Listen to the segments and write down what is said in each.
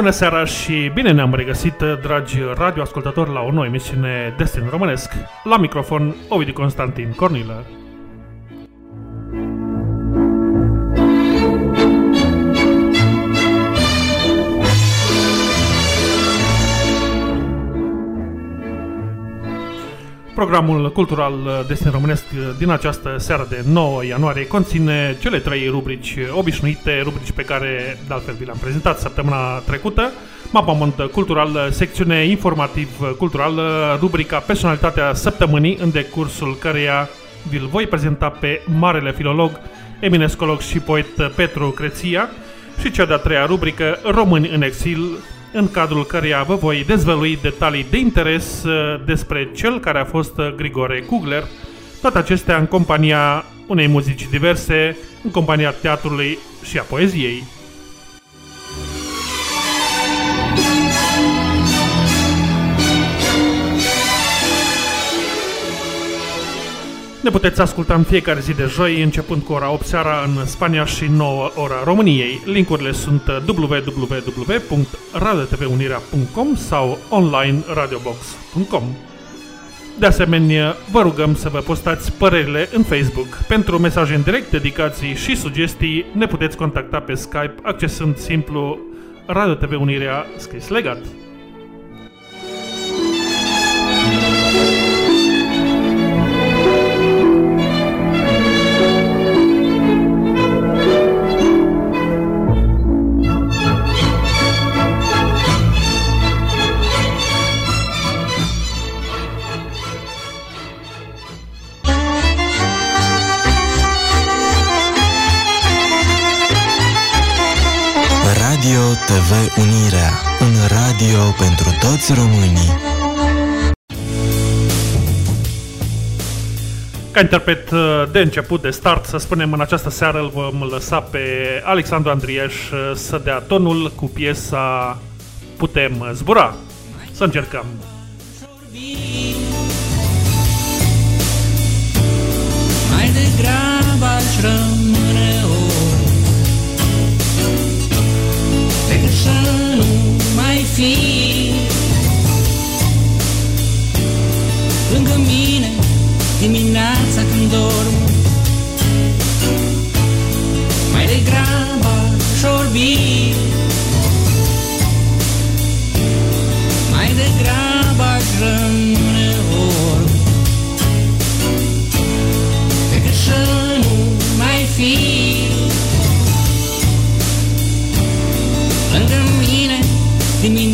Bună seara și bine ne-am regăsit, dragi radioascultători, la o nouă emisiune Destin Românesc. La microfon, Ovidiu Constantin Cornilă. Programul cultural Destin Românesc din această seară de 9 ianuarie conține cele trei rubrici obișnuite, rubrici pe care de altfel vi le-am prezentat săptămâna trecută. Mapamont cultural, secțiune informativ cultural, rubrica Personalitatea săptămânii, în decursul căreia vi-l voi prezenta pe marele filolog, eminescolog și poet Petru Creția și cea de-a treia rubrică Români în exil, în cadrul căreia vă voi dezvălui detalii de interes uh, despre cel care a fost uh, Grigore Kugler, toate acestea în compania unei muzici diverse, în compania teatrului și a poeziei. Ne puteți asculta în fiecare zi de joi, începând cu ora 8 seara în Spania și 9 ora României. Linkurile sunt www.radiotvunirea.com sau online radiobox.com. De asemenea, vă rugăm să vă postați părerile în Facebook. Pentru mesaje în direct, dedicații și sugestii, ne puteți contacta pe Skype accesând simplu Radio TV Unirea scris legat. Radio TV Unirea, un radio pentru toți românii. Ca interpret uh, de început, de start, să spunem, în această seară îl vom lăsa pe Alexandru Andrieș uh, să dea tonul cu piesa Putem zbura. Să încercăm. Mai degrabă aș rămâne fi. Lângă mine dimineața când dorm Mai degrabă aș orbi Mai degrabă aș rămâne orb decât să nu mai fi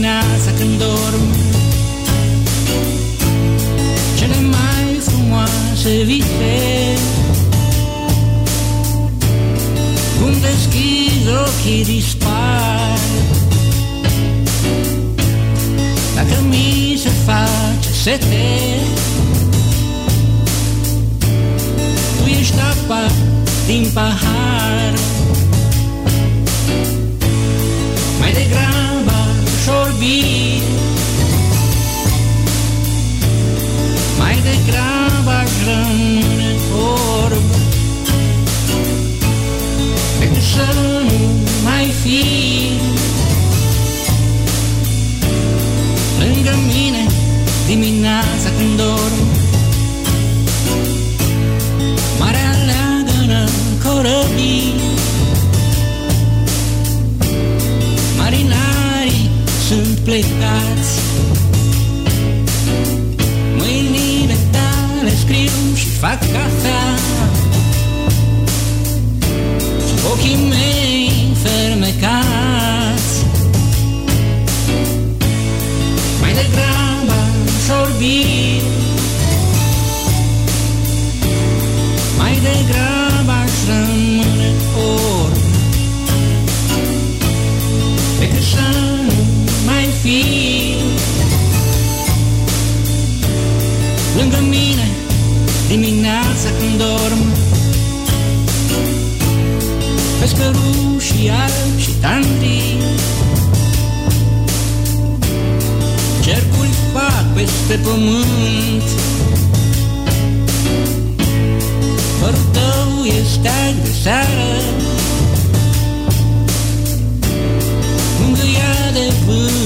dimineața când dorm Cele mai frumoase vise Cum deschizi ochii dispar Dacă mi se face sete tu ești apa din pahar Mai degrabă aș orbi Mai degrabă aș rămâne orb. Decât să nu mai fi. Lângă mine dimineața când dorm. Marea leagănă corăbii sunt plecați Mâinile tale scriu și fac cafea Sub ochii mei fermecați Pescărușii albi și tandrii Cercuri fac peste pământ. Părul tău este de seară. Mângâiat de vânt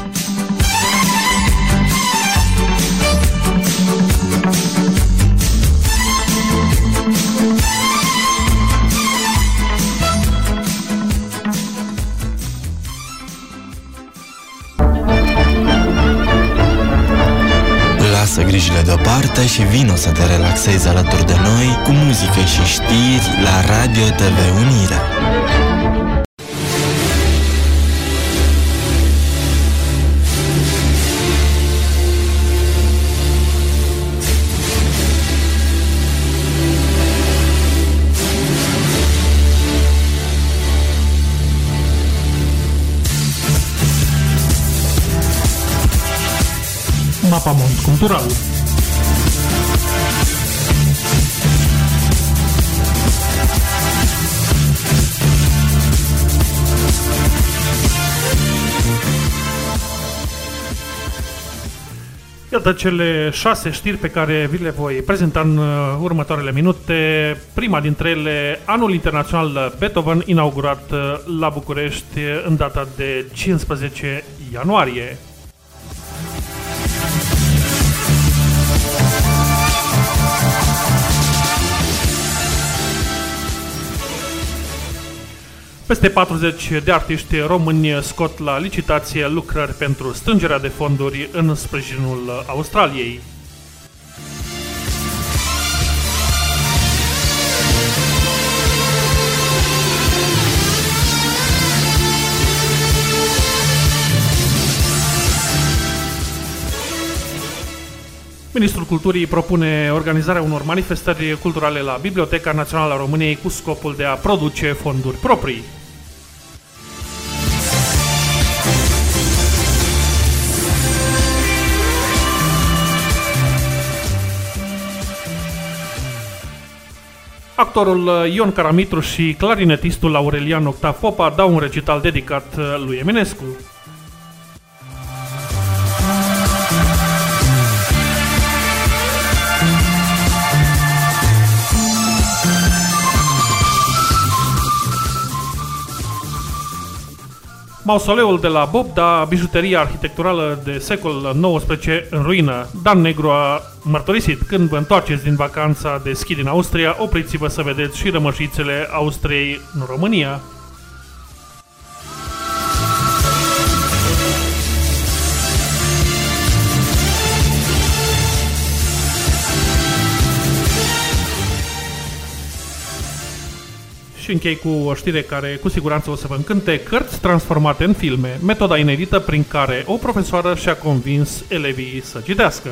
Lasă grijile deoparte și vino să te relaxezi alături de noi cu muzică și știri la Radio TV Unirea. Mapamont Cultural. Iată cele șase știri pe care vi le voi prezenta în uh, următoarele minute. Prima dintre ele, anul internațional Beethoven, inaugurat uh, la București uh, în data de 15 ianuarie. Peste 40 de artiști români scot la licitație lucrări pentru strângerea de fonduri în sprijinul Australiei. Ministrul Culturii propune organizarea unor manifestări culturale la Biblioteca Națională a României cu scopul de a produce fonduri proprii. Actorul Ion Caramitru și clarinetistul Aurelian Octav Popa dau un recital dedicat lui Eminescu. Mausoleul de la Bobda, bijuteria arhitecturală de secol XIX în ruină. Dan Negru a mărturisit, când vă întoarceți din vacanța de schi din Austria, opriți-vă să vedeți și rămășițele Austriei în România. Și închei cu o știre care cu siguranță o să vă încânte. Cărți transformate în filme. Metoda inedită prin care o profesoară și-a convins elevii să citească.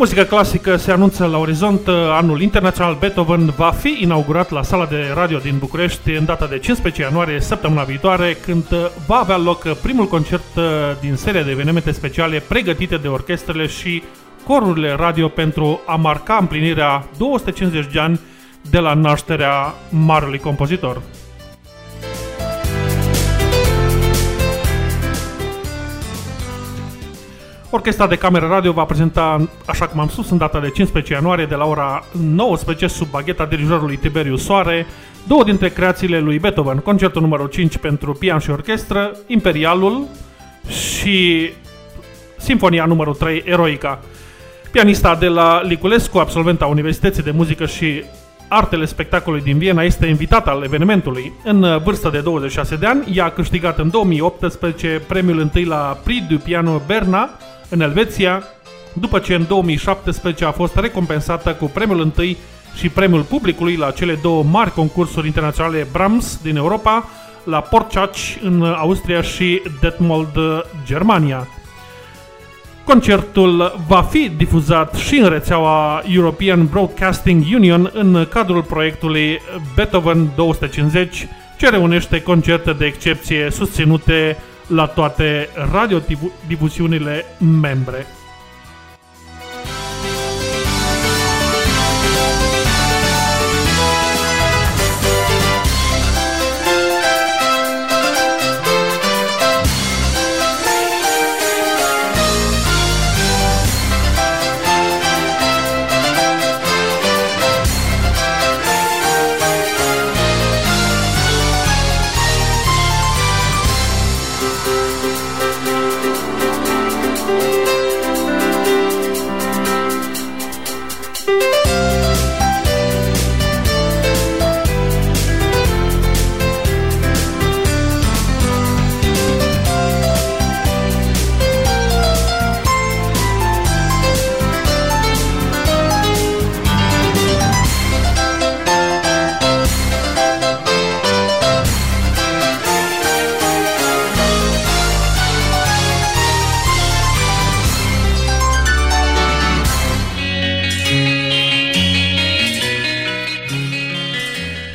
Muzica clasică se anunță la orizont. Anul internațional Beethoven va fi inaugurat la sala de radio din București în data de 15 ianuarie, săptămâna viitoare, când va avea loc primul concert din seria de evenimente speciale pregătite de orchestrele și corurile radio pentru a marca împlinirea 250 de ani de la nașterea marelui compozitor. Orchestra de cameră radio va prezenta, așa cum am spus, în data de 15 ianuarie de la ora 19 sub bagheta dirijorului Tiberiu Soare, două dintre creațiile lui Beethoven, concertul numărul 5 pentru pian și orchestră, Imperialul și Sinfonia numărul 3, Eroica. Pianista de la Liculescu, absolventa Universității de Muzică și Artele Spectacolului din Viena, este invitat al evenimentului. În vârstă de 26 de ani, ea a câștigat în 2018 premiul întâi la Prix du Piano Berna, în Elveția, după ce în 2017 a fost recompensată cu premiul întâi și premiul publicului la cele două mari concursuri internaționale Brahms din Europa, la Porchach în Austria și Detmold, Germania. Concertul va fi difuzat și în rețeaua European Broadcasting Union în cadrul proiectului Beethoven 250, ce reunește concerte de excepție susținute la toate radiodifuziunile membre.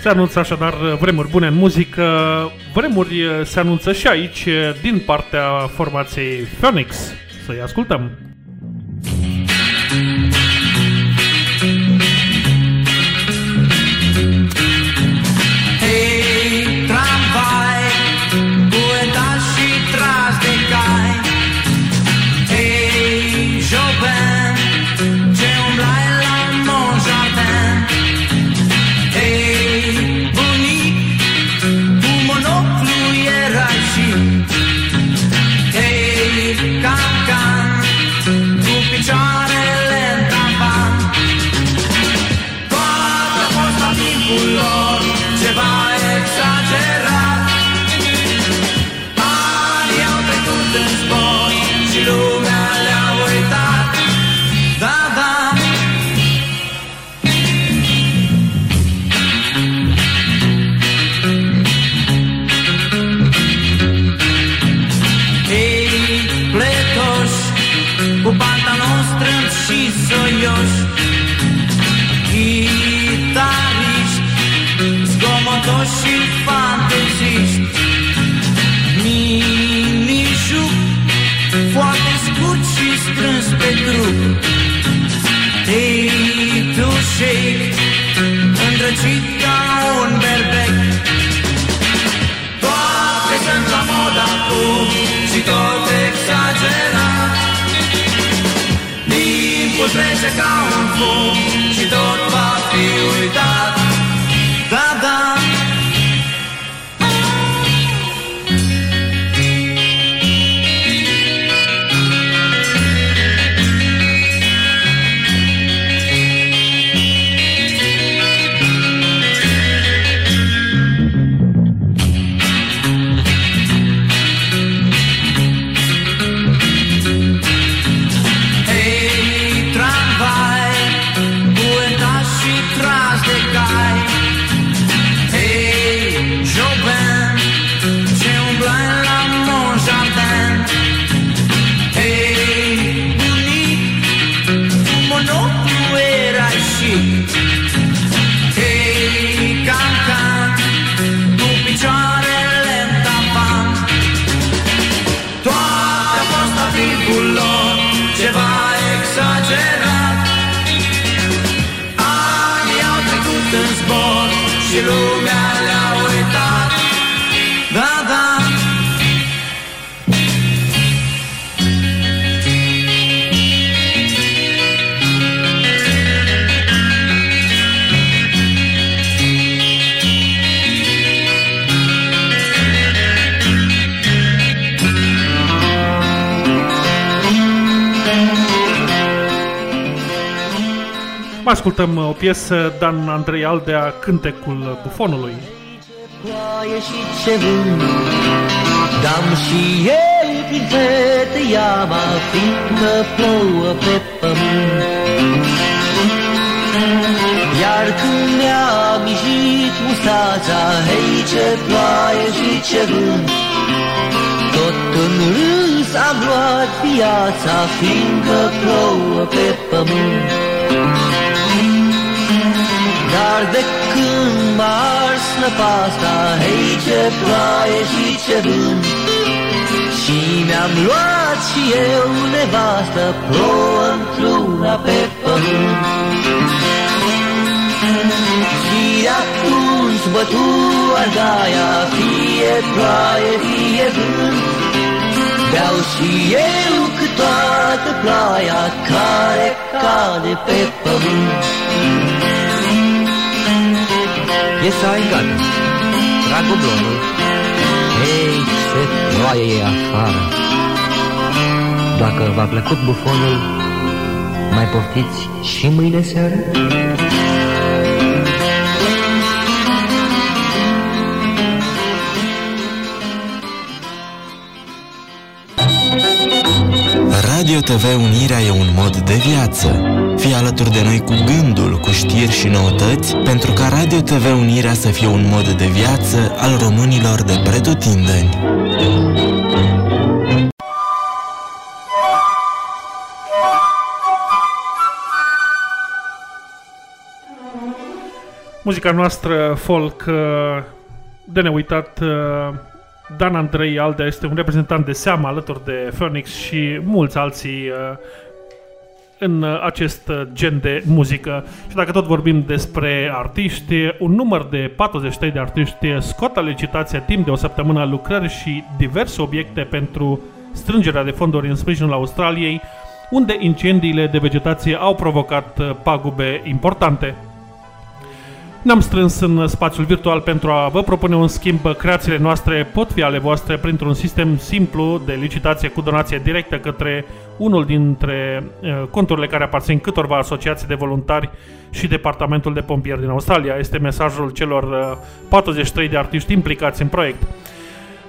Se anunță așadar vremuri bune în muzică, vremuri se anunță și aici din partea formației Phoenix. Să-i ascultăm! de labios Mă plece ca un fum și tot va fi uitat Mai ascultăm o piesă, Dan Andrei Aldea, Cântecul Bufonului. Ploaie și ce vânt Dam și eu prin fete iama Fiindcă plouă pe pământ Iar când mi-a mijit mustața Hei ce ploaie și ce vânt Tot în râs am luat viața Fiindcă plouă pe pământ Dar de când m-a ars năpasta Hei ce ploaie și ce vânt. Și mi-am luat și eu nevastă Plouă într-una pe pământ. Și atunci bătu argaia, fie ploaie, fie vânt, Beau și eu cât toată ploaia care cade pe pământ. Piesa e gata, trag oblonul. Hei, ce ploaie e afară! Dacă v-a plăcut bufonul, mai poftiți și mâine seară? Radio TV Unirea e un mod de viață. Fii alături de noi cu gândul, cu știri și noutăți, pentru ca Radio TV Unirea să fie un mod de viață al românilor de pretutindeni. Muzica noastră folk uh, de neuitat uh, Dan Andrei Aldea este un reprezentant de seamă alături de Phoenix și mulți alții uh, în acest gen de muzică. Și dacă tot vorbim despre artiști, un număr de 43 de artiști scot la licitație timp de o săptămână lucrări și diverse obiecte pentru strângerea de fonduri în sprijinul Australiei, unde incendiile de vegetație au provocat pagube importante. Ne-am strâns în spațiul virtual pentru a vă propune un schimb. Creațiile noastre pot fi ale voastre printr-un sistem simplu de licitație cu donație directă către unul dintre uh, conturile care aparțin câtorva asociații de voluntari și Departamentul de Pompieri din Australia. Este mesajul celor uh, 43 de artiști implicați în proiect.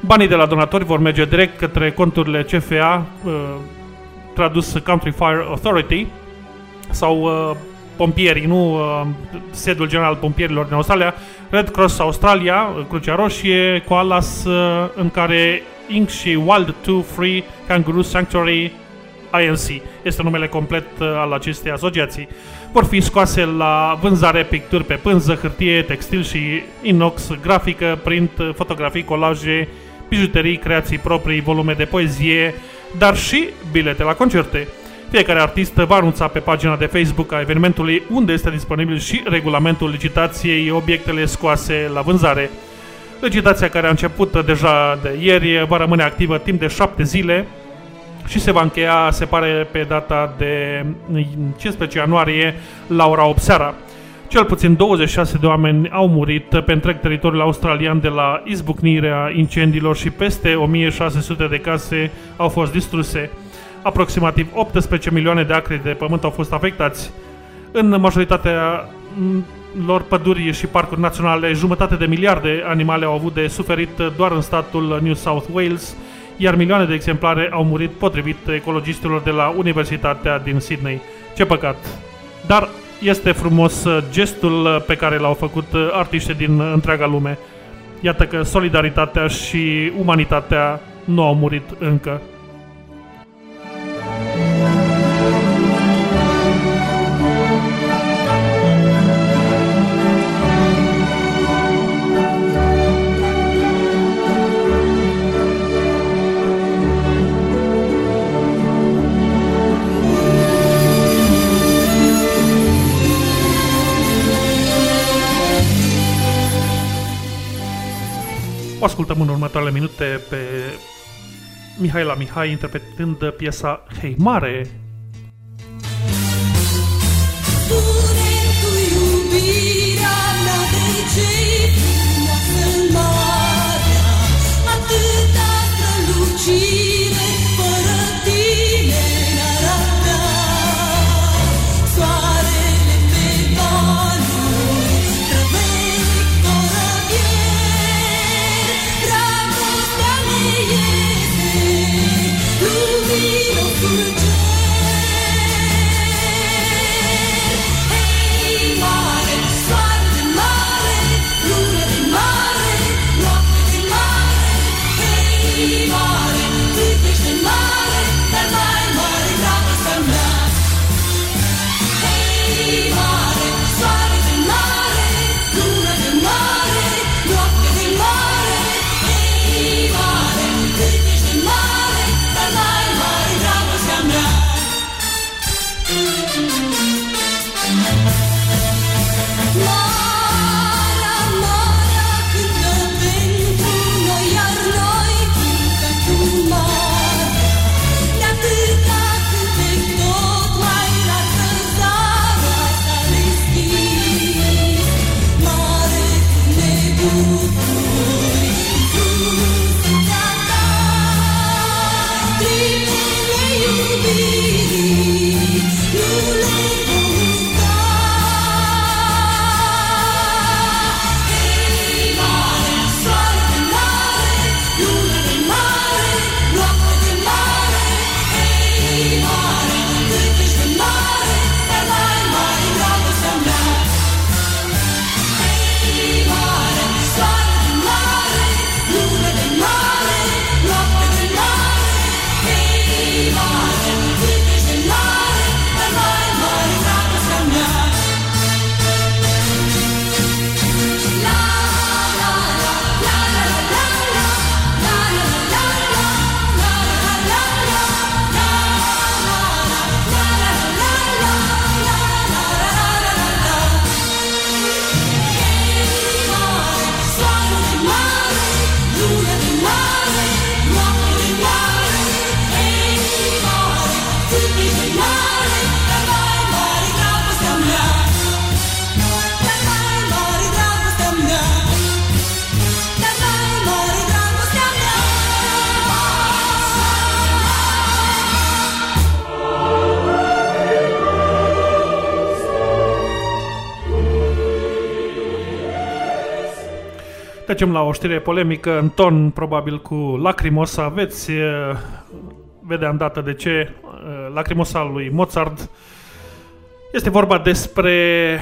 Banii de la donatori vor merge direct către conturile CFA, uh, tradus Country Fire Authority, sau uh, pompierii, nu uh, sedul general al pompierilor din Australia, Red Cross Australia, Crucea Roșie, Koalas, uh, în care Inc. și Wild 2 Free Kangaroo Sanctuary INC este numele complet uh, al acestei asociații. Vor fi scoase la vânzare picturi pe pânză, hârtie, textil și inox, grafică, print, fotografii, colaje, bijuterii, creații proprii, volume de poezie, dar și bilete la concerte. Fiecare artist va anunța pe pagina de Facebook a evenimentului unde este disponibil și regulamentul licitației obiectele scoase la vânzare. Licitația care a început deja de ieri va rămâne activă timp de 7 zile și se va încheia, se pare, pe data de 15 ianuarie la ora 8 seara. Cel puțin 26 de oameni au murit pe întreg teritoriul australian de la izbucnirea incendiilor și peste 1600 de case au fost distruse. Aproximativ 18 milioane de acre de pământ au fost afectați. În majoritatea lor păduri și parcuri naționale, jumătate de miliarde animale au avut de suferit doar în statul New South Wales, iar milioane de exemplare au murit potrivit ecologistilor de la Universitatea din Sydney. Ce păcat! Dar este frumos gestul pe care l-au făcut artiștii din întreaga lume. Iată că solidaritatea și umanitatea nu au murit încă. O ascultăm în următoarele minute pe Mihaela Mihai interpretând piesa Hei Mare. Spune tu iubirea mea de ce Trecem la o știre polemică în ton, probabil cu Lacrimosa. Veți eh, vedea îndată de ce eh, Lacrimosa lui Mozart. Este vorba despre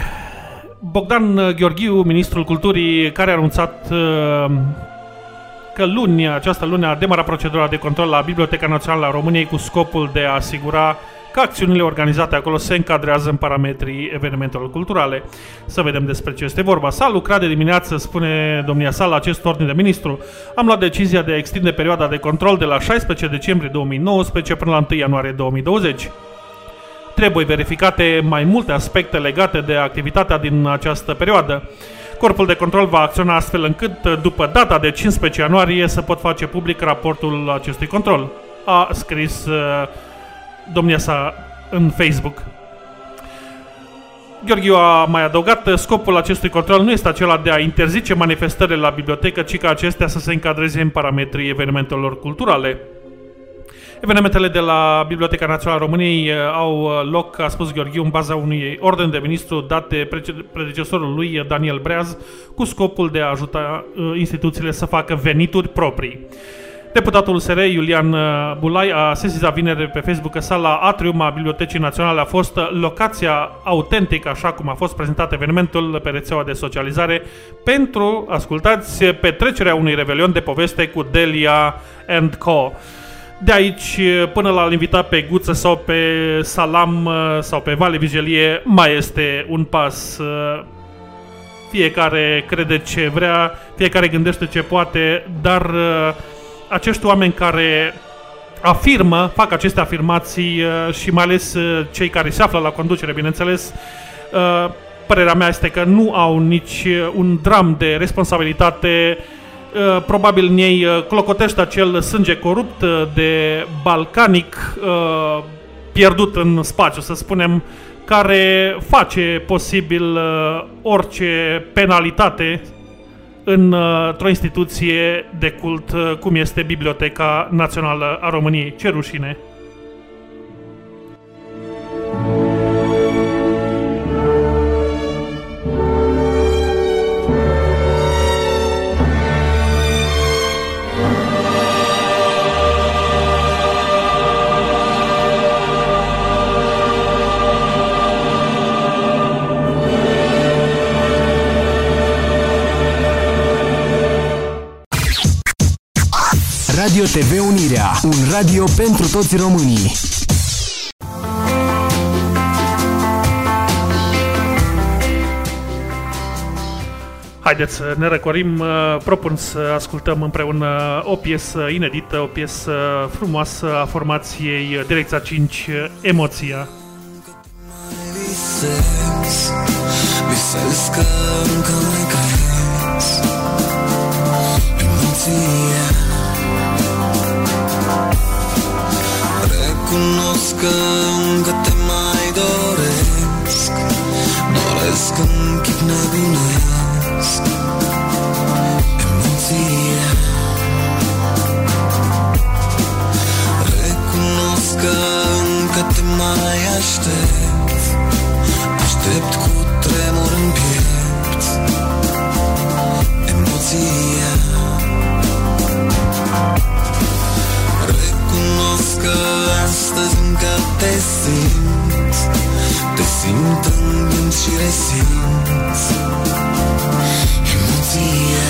Bogdan Gheorghiu, ministrul culturii, care a anunțat eh, că luni, această luni, a demarat procedura de control la Biblioteca Națională a României cu scopul de a asigura că acțiunile organizate acolo se încadrează în parametrii evenimentelor culturale. Să vedem despre ce este vorba. S-a lucrat de dimineață, spune domnia sa, la acest ordin de ministru. Am luat decizia de a extinde perioada de control de la 16 decembrie 2019 până la 1 ianuarie 2020. Trebuie verificate mai multe aspecte legate de activitatea din această perioadă. Corpul de control va acționa astfel încât, după data de 15 ianuarie, să pot face public raportul acestui control. A scris uh, domnia sa în Facebook. Gheorghiu a mai adăugat, scopul acestui control nu este acela de a interzice manifestările la bibliotecă, ci ca acestea să se încadreze în parametrii evenimentelor culturale. Evenimentele de la Biblioteca Națională a României uh, au uh, loc, a spus Gheorghiu, în baza unui orden de ministru dat de predecesorul lui, Daniel Breaz, cu scopul de a ajuta uh, instituțiile să facă venituri proprii. Deputatul SR Iulian Bulai a sesizat vineri pe Facebook că sala Atrium a Bibliotecii Naționale a fost locația autentică, așa cum a fost prezentat evenimentul pe rețeaua de socializare, pentru, ascultați, petrecerea unui revelion de poveste cu Delia and Co. De aici, până la invita pe Guță sau pe Salam sau pe Vale Vigelie, mai este un pas. Fiecare crede ce vrea, fiecare gândește ce poate, dar acești oameni care afirmă, fac aceste afirmații și mai ales cei care se află la conducere, bineînțeles, părerea mea este că nu au nici un dram de responsabilitate. Uh, probabil în ei uh, clocotește acel sânge corupt uh, de balcanic pierdut în spațiu, să spunem, care face posibil orice penalitate într-o instituție de cult cum este Biblioteca Națională a României. Ce rușine! Radio TV Unirea, un radio pentru toți românii. Haideți să ne recorim, propun să ascultăm împreună o piesă inedită, o piesă frumoasă a formației Direcția 5, Emoția. Visez, visez că încă mai crezi Emoția că încă te mai doresc. Doresc în chip nebunesc. Emoția Recunosc că încă te mai aștept. Aștept cu tremur în piept. Emoția că astăzi încă te simt. Te simt în gând și resimt Emoția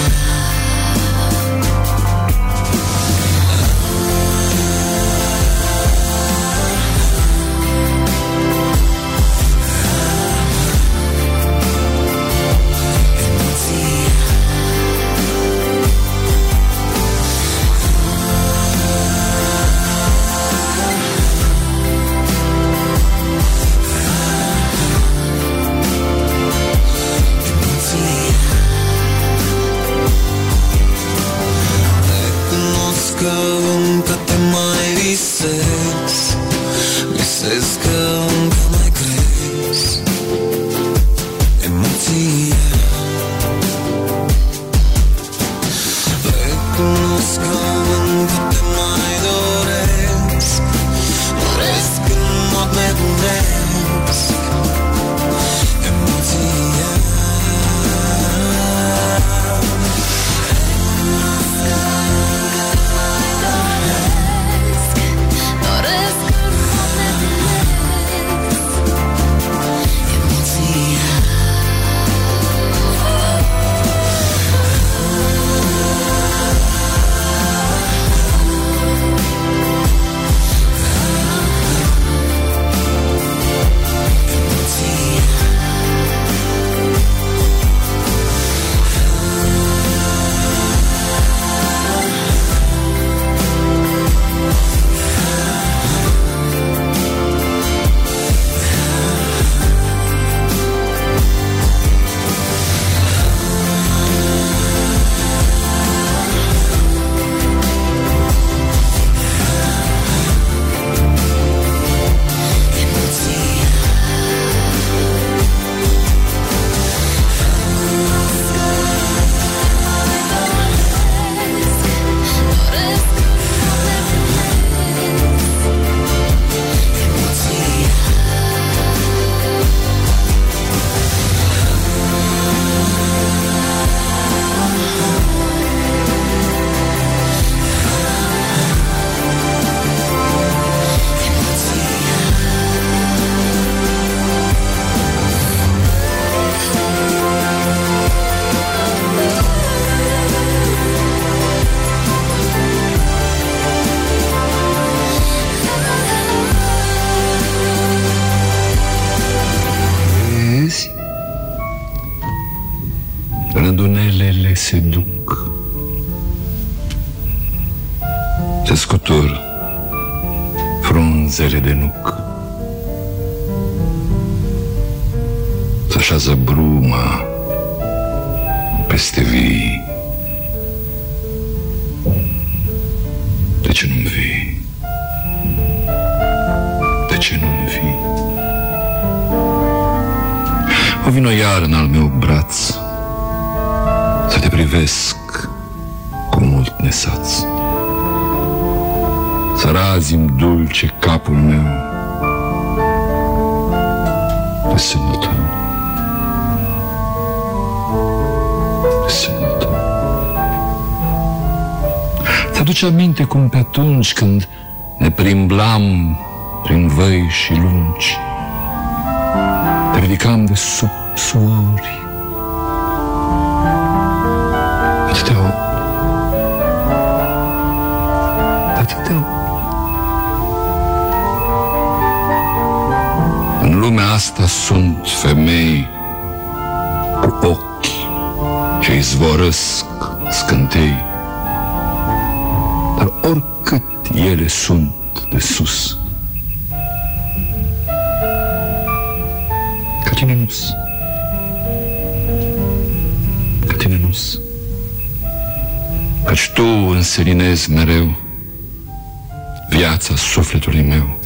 Ți-aduce aminte cum pe atunci când ne primblam prin văi și lungi te ridicam de sub suori. Atâtea o... Atâtea o... În lumea asta sunt femei cu ochi ce izvorăsc scântei, ele sunt de sus, Ca tine nu-s. Ca tine nu-s. Căci tu înseninezi mereu viața sufletului meu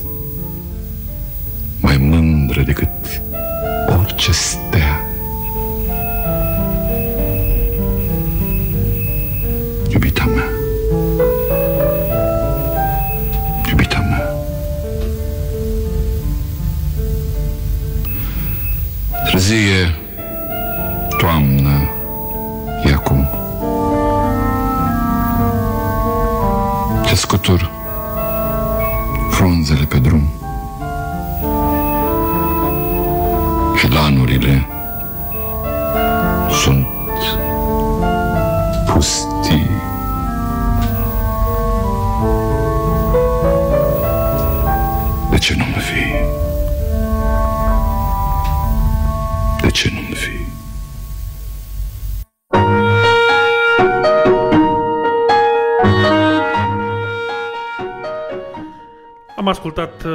Am ascultat, uh,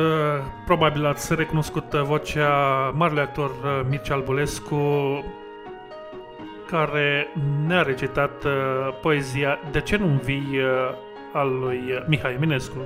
probabil ați recunoscut uh, vocea marele actor uh, Mircea Albulescu, care ne-a recitat uh, poezia De ce nu vii uh, al lui uh, Mihai Eminescu.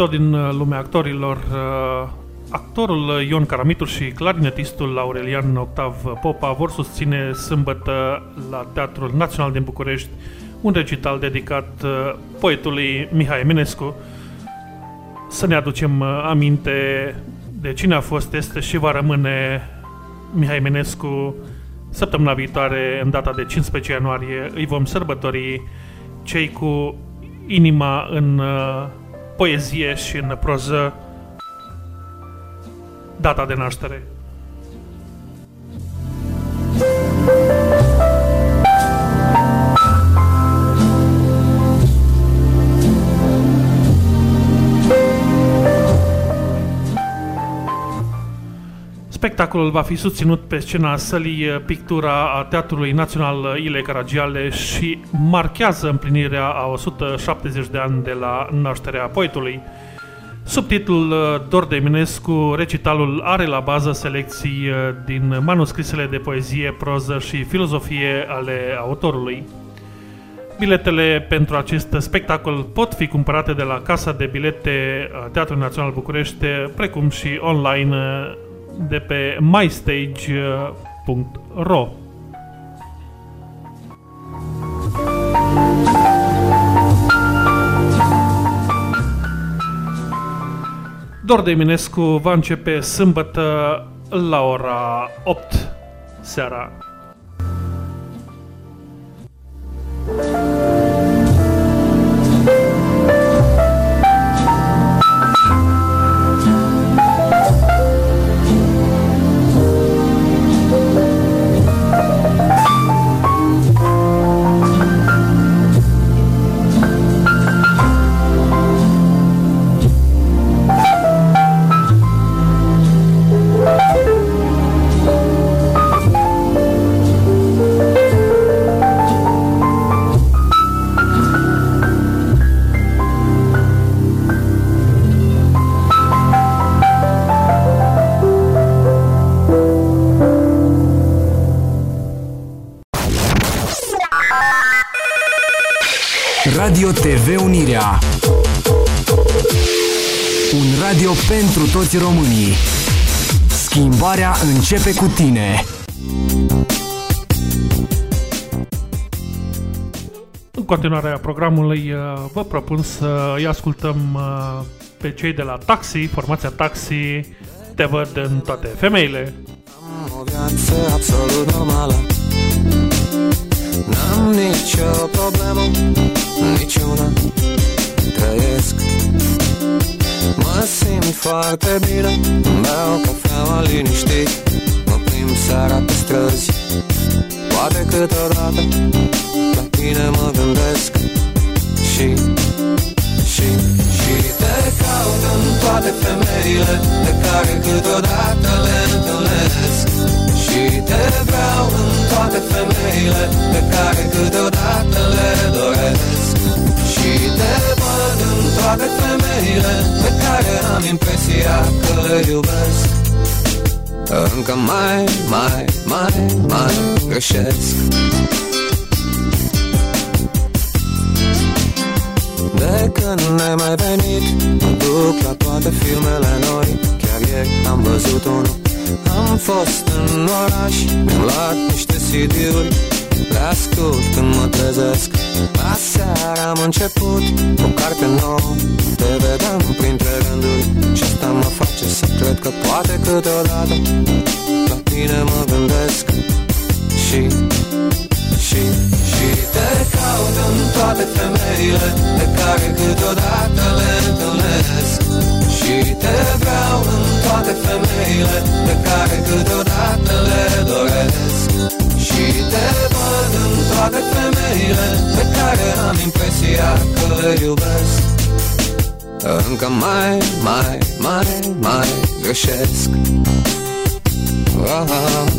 Și tot din uh, lumea actorilor, uh, actorul Ion Caramitu și clarinetistul Aurelian Octav Popa vor susține sâmbătă la Teatrul Național din București un recital dedicat uh, poetului Mihai Eminescu. Să ne aducem uh, aminte de cine a fost, este și va rămâne Mihai Eminescu săptămâna viitoare, în data de 15 ianuarie, îi vom sărbători cei cu inima în uh, poezie și în proză data de naștere. Spectacolul va fi susținut pe scena sălii Pictura a Teatrului Național Ile Caragiale și marchează împlinirea a 170 de ani de la nașterea poetului. Subtitlul Dor de Eminescu, recitalul are la bază selecții din manuscrisele de poezie, proză și filozofie ale autorului. Biletele pentru acest spectacol pot fi cumpărate de la Casa de Bilete a Teatrului Național București, precum și online de pe mystage.ro. Dor de Eminescu va începe sâmbătă la ora 8 seara. Radio pentru toți românii. Schimbarea începe cu tine. În continuarea programului uh, vă propun să îi ascultăm uh, pe cei de la Taxi, formația Taxi, te văd în toate femeile. Am o viață absolut normală N-am nicio problemă, niciuna Trăiesc Mă simt foarte bine. Îmi beau cafeaua liniștit Mă plimb seara pe străzi. Poate câteodată La tine mă gândesc Și, și, și Te caut în toate femeile Pe care câteodată le întâlnesc. Și te vreau în toate femeile Pe care câteodată le doresc toate femeile Pe care am impresia că le iubesc. Încă mai, mai, mai, mai greșesc. De când ne mai venit Mă duc la toate filmele noi Chiar ieri am văzut unul. Am fost în oraș Mi-am luat niște CD-uri Le ascult când mă trezesc Aseară am început O carte nouă. Te vedeam printre rânduri Și asta mă face să cred că poate câteodată La tine mă gândesc. Și și, și te caut în toate femeile Pe care câteodată le întâlnesc Și te vreau în toate femeile Pe care câteodată le doresc. Și te văd în toate femeile Pe care am impresia că le iubesc. Încă mai, mai, mai, mai greșesc. Oh,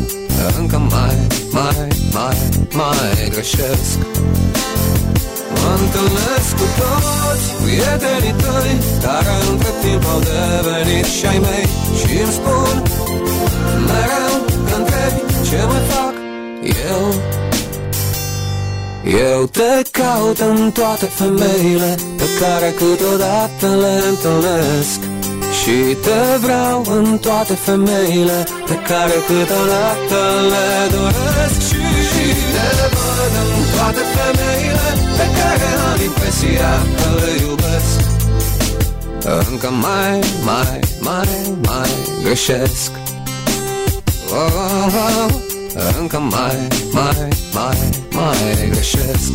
Încă mai, mai, mai, mai greșesc Mă întâlnesc cu toți prietenii tăi Care între timp au devenit și ai mei. Și îmi spun mereu că întrebi ce mai fac eu. Eu te caut în toate femeile Pe care câteodată le întâlnesc. Și te vreau în toate femeile Pe care câteodată le doresc. Și, și te văd în toate femeile Pe care am impresia că le iubesc. Încă mai, mai, mai, mai greșesc. Oh, oh, oh. Încă mai, mai, mai, mai greșesc.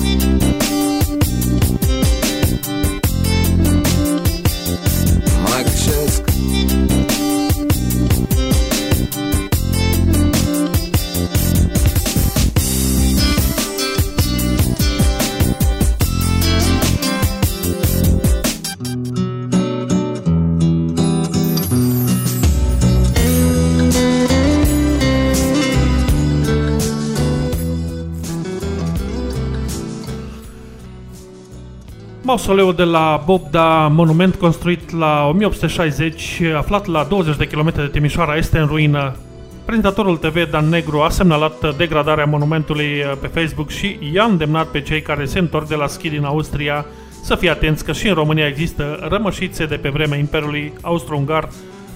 Mai greșesc Mausoleul de la Bobda, monument construit la 1860, aflat la 20 de km de Timișoara, este în ruină. Prezentatorul TV Dan Negru a semnalat degradarea monumentului pe Facebook și i-a îndemnat pe cei care se întorc de la schi din Austria să fie atenți că și în România există rămășițe de pe vremea Imperiului Austro-Ungar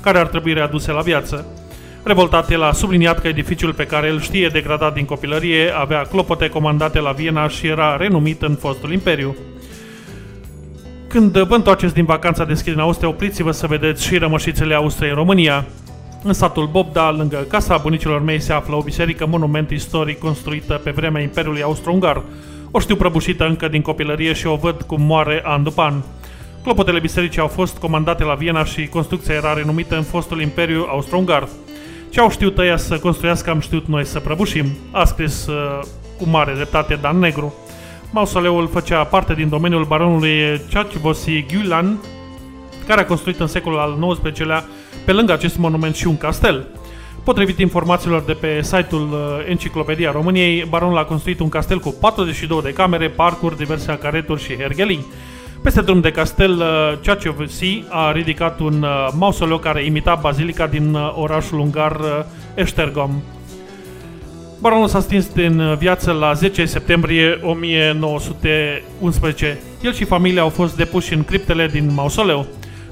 care ar trebui readuse la viață. Revoltat, el a subliniat că edificiul pe care îl știe degradat din copilărie avea clopote comandate la Viena și era renumit în fostul imperiu. Când vă întoarceți din vacanța de schi din Austria, opriți-vă să vedeți și rămășițele Austriei în România. În satul Bobda, lângă casa bunicilor mei, se află o biserică monument istoric construită pe vremea Imperiului Austro-Ungar. O știu prăbușită încă din copilărie și o văd cum moare an după an. Clopotele bisericii au fost comandate la Viena și construcția era renumită în fostul Imperiu Austro-Ungar. Ce au știut ăia să construiască, am știut noi să prăbușim, a scris uh, cu mare dreptate Dan Negru. Mausoleul făcea parte din domeniul baronului Ceacivosi Gulan, care a construit în secolul al XIX-lea pe lângă acest monument și un castel. Potrivit informațiilor de pe site-ul uh, Enciclopedia României, baronul a construit un castel cu 42 de camere, parcuri, diverse acareturi și herghelii. Peste drum de castel, Ceacivosi a ridicat un uh, mausoleu care imita bazilica din uh, orașul ungar Esztergom. Baronul s-a stins din viață la 10 septembrie 1911. El și familia au fost depuși în criptele din mausoleu.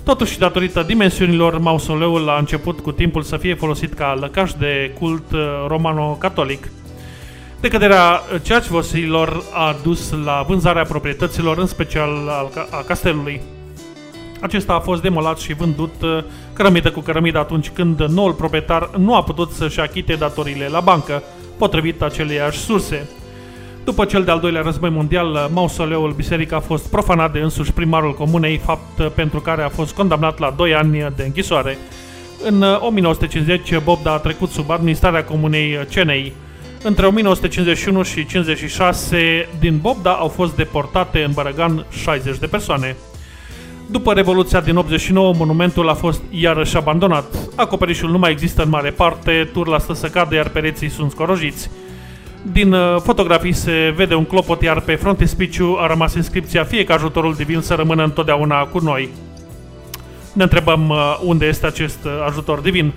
Totuși, datorită dimensiunilor, mausoleul a început cu timpul să fie folosit ca lăcaș de cult uh, romano-catolic. Decăderea ceacivosilor a dus la vânzarea proprietăților, în special al ca- a castelului. Acesta a fost demolat și vândut uh, cărămidă cu cărămidă atunci când noul proprietar nu a putut să-și achite datoriile la bancă, potrivit aceleiași surse. După cel de-al doilea război mondial, mausoleul biserică a fost profanat de însuși primarul comunei, fapt pentru care a fost condamnat la 2 ani de închisoare. În 1950, Bobda a trecut sub administrarea comunei Cenei. Între 1951 și 56, din Bobda au fost deportate în Bărăgan 60 de persoane. După Revoluția din 89, monumentul a fost iarăși abandonat. Acoperișul nu mai există în mare parte, turla stă să cadă, iar pereții sunt scorojiți. Din uh, fotografii se vede un clopot, iar pe frontispiciu a rămas inscripția Fie ca ajutorul divin să rămână întotdeauna cu noi. Ne întrebăm uh, unde este acest uh, ajutor divin.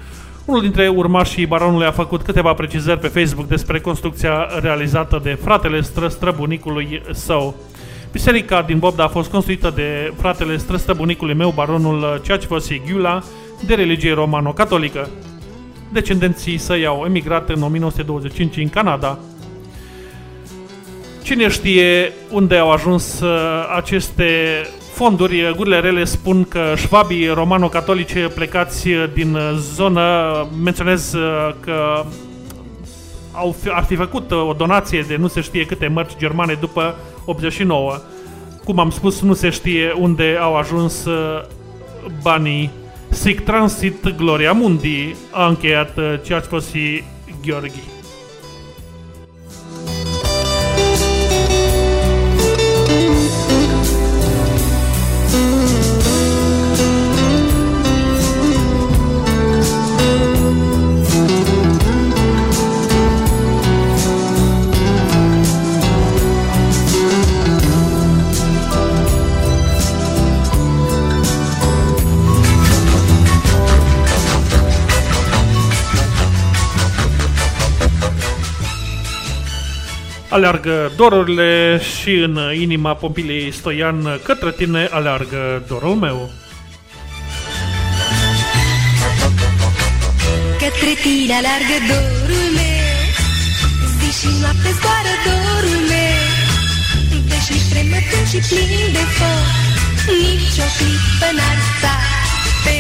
Unul dintre urmașii baronului a făcut câteva precizări pe Facebook despre construcția realizată de fratele stră-străbunicului său. Biserica din Bobda a fost construită de fratele stră-străbunicului meu, baronul Ceacivosi Ghiula, de religie romano-catolică. Descendenții săi au emigrat în 1925 în Canada. Cine știe unde au ajuns uh, aceste fonduri? Gurile rele spun că șvabii romano-catolice plecați din zonă, menționez uh, că au fi, ar fi făcut uh, o donație de nu se știe câte mărci germane după 89. Cum am spus, nu se știe unde au ajuns uh, banii. Sic transit gloria mundi, a încheiat uh, ceea ce fost și Gheorghi. Aleargă dorurile și în inima Pompiliei Stoian către tine aleargă dorul meu. Către tine alargă dorul meu. Zi și noapte zboară dorul meu. Veșnic tremătând și plin de foc Nici o clipă n-ar sta pe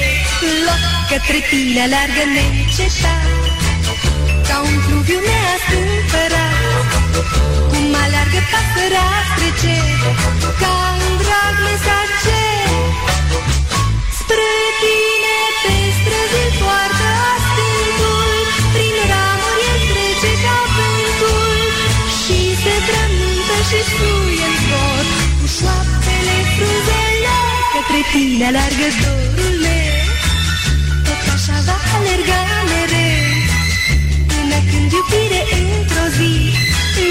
loc. Către tine alargă neîncetat Ca un fluviu neastâmpărat Cum alargă pasărea trece Ca un drag mesager Spre tine pe străzi poartă astintul Prin ramuri el trece ca vântul Și se frământă și suie în zbor Cu șoaptele frunzelor Către tine alargă dorul meu. Tot așa va alerga. mereu Până când iubire într-o zi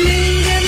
Lângă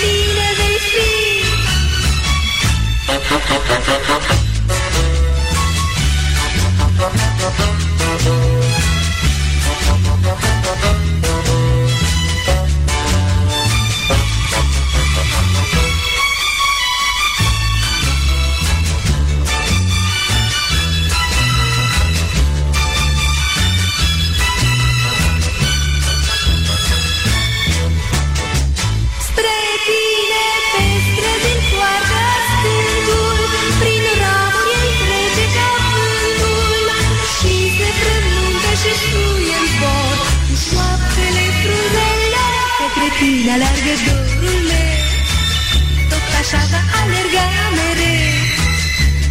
așa va alerga mereu.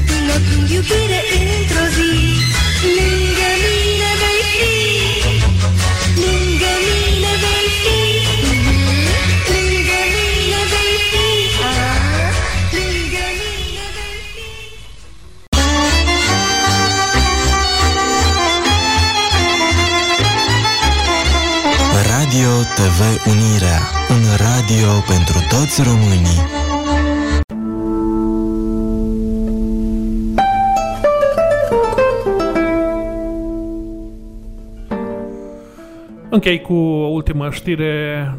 Până când iubire într-o zi Lângă mine vei fi. Lângă mine vei fi. Lângă mine vei fi. Ah, Lângă mine vei fi. Radio TV Unirea, un radio pentru toți românii. Închei cu o ultimă știre.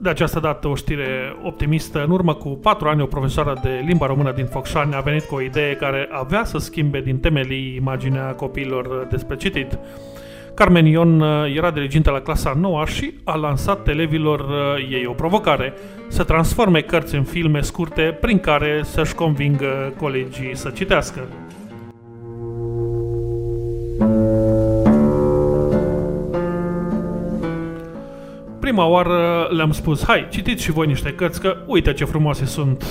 de această dată o știre optimistă. În urmă cu patru ani, o profesoară de limba română din Focșani a venit cu o idee care avea să schimbe din temelii imaginea copiilor despre citit. Carmen Ion uh, era dirigintă la clasa 9 și a lansat elevilor uh, ei o provocare, să transforme cărți în filme scurte prin care să-și convingă colegii să citească. Prima oară le-am spus, hai, citiți și voi niște cărți, că uite ce frumoase sunt.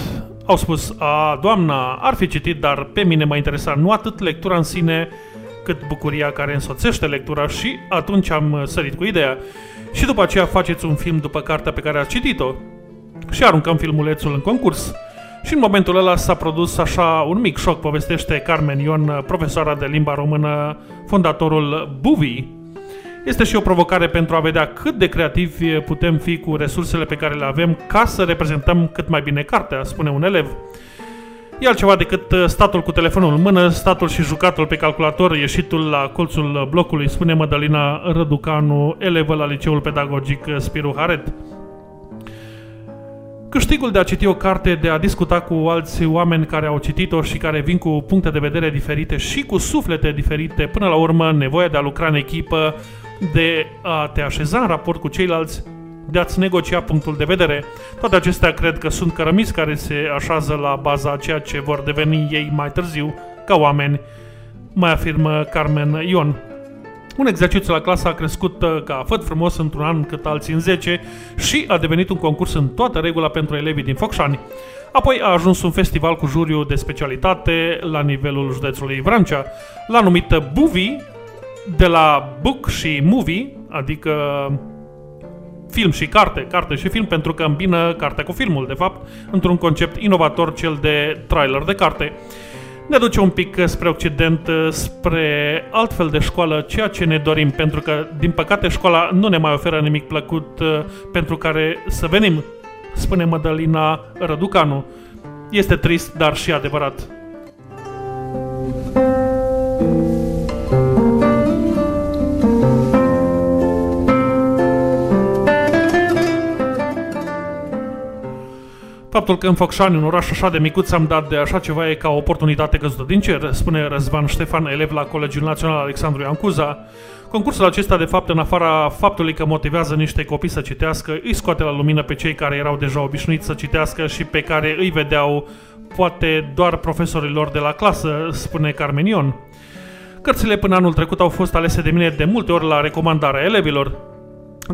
Au spus, a, doamna, ar fi citit, dar pe mine mă interesa nu atât lectura în sine, cât bucuria care însoțește lectura și atunci am sărit cu ideea. Și după aceea faceți un film după cartea pe care ați citit-o. Și aruncăm filmulețul în concurs. Și în momentul ăla s-a produs așa un mic șoc, povestește Carmen Ion, profesoara de limba română, fondatorul Buvi. Este și o provocare pentru a vedea cât de creativi putem fi cu resursele pe care le avem ca să reprezentăm cât mai bine cartea, spune un elev. E altceva decât uh, statul cu telefonul în mână, statul și jucatul pe calculator, ieșitul la colțul blocului, spune Mădălina Răducanu, elevă la liceul pedagogic Spiru Haret. Câștigul de a citi o carte, de a discuta cu alți oameni care au citit-o și care vin cu puncte de vedere diferite și cu suflete diferite, până la urmă nevoia de a lucra în echipă, de a te așeza în raport cu ceilalți, de a-ți negocia punctul de vedere. Toate acestea cred că sunt cărămiți care se așează la baza a ceea ce vor deveni ei mai târziu ca oameni, mai afirmă Carmen Ion. Un exercițiu la clasă a crescut uh, ca făt frumos într-un an cât alții în 10 și a devenit un concurs în toată regula pentru elevii din Focșani. Apoi a ajuns un festival cu juriu de specialitate la nivelul județului Vrancea. L-a numit Buvi, de la book și movie, adică film și carte, carte și film, pentru că îmbină cartea cu filmul, de fapt, într-un concept inovator, cel de trailer de carte. Ne duce un pic spre Occident, spre altfel de școală, ceea ce ne dorim, pentru că, din păcate, școala nu ne mai oferă nimic plăcut uh, pentru care să venim, spune Mădălina Răducanu. Este trist, dar și adevărat. Faptul că în Focșani, un oraș așa de micuț, am dat de așa ceva e ca o oportunitate căzută din cer, spune Răzvan Ștefan, elev la Colegiul Național Alexandru Iancuza. Concursul acesta, de fapt, în afara faptului că motivează niște copii să citească, îi scoate la lumină pe cei care erau deja obișnuiți să citească și pe care îi vedeau poate doar profesorilor de la clasă, spune Carmenion. Cărțile până anul trecut au fost alese de mine de multe ori la recomandarea elevilor.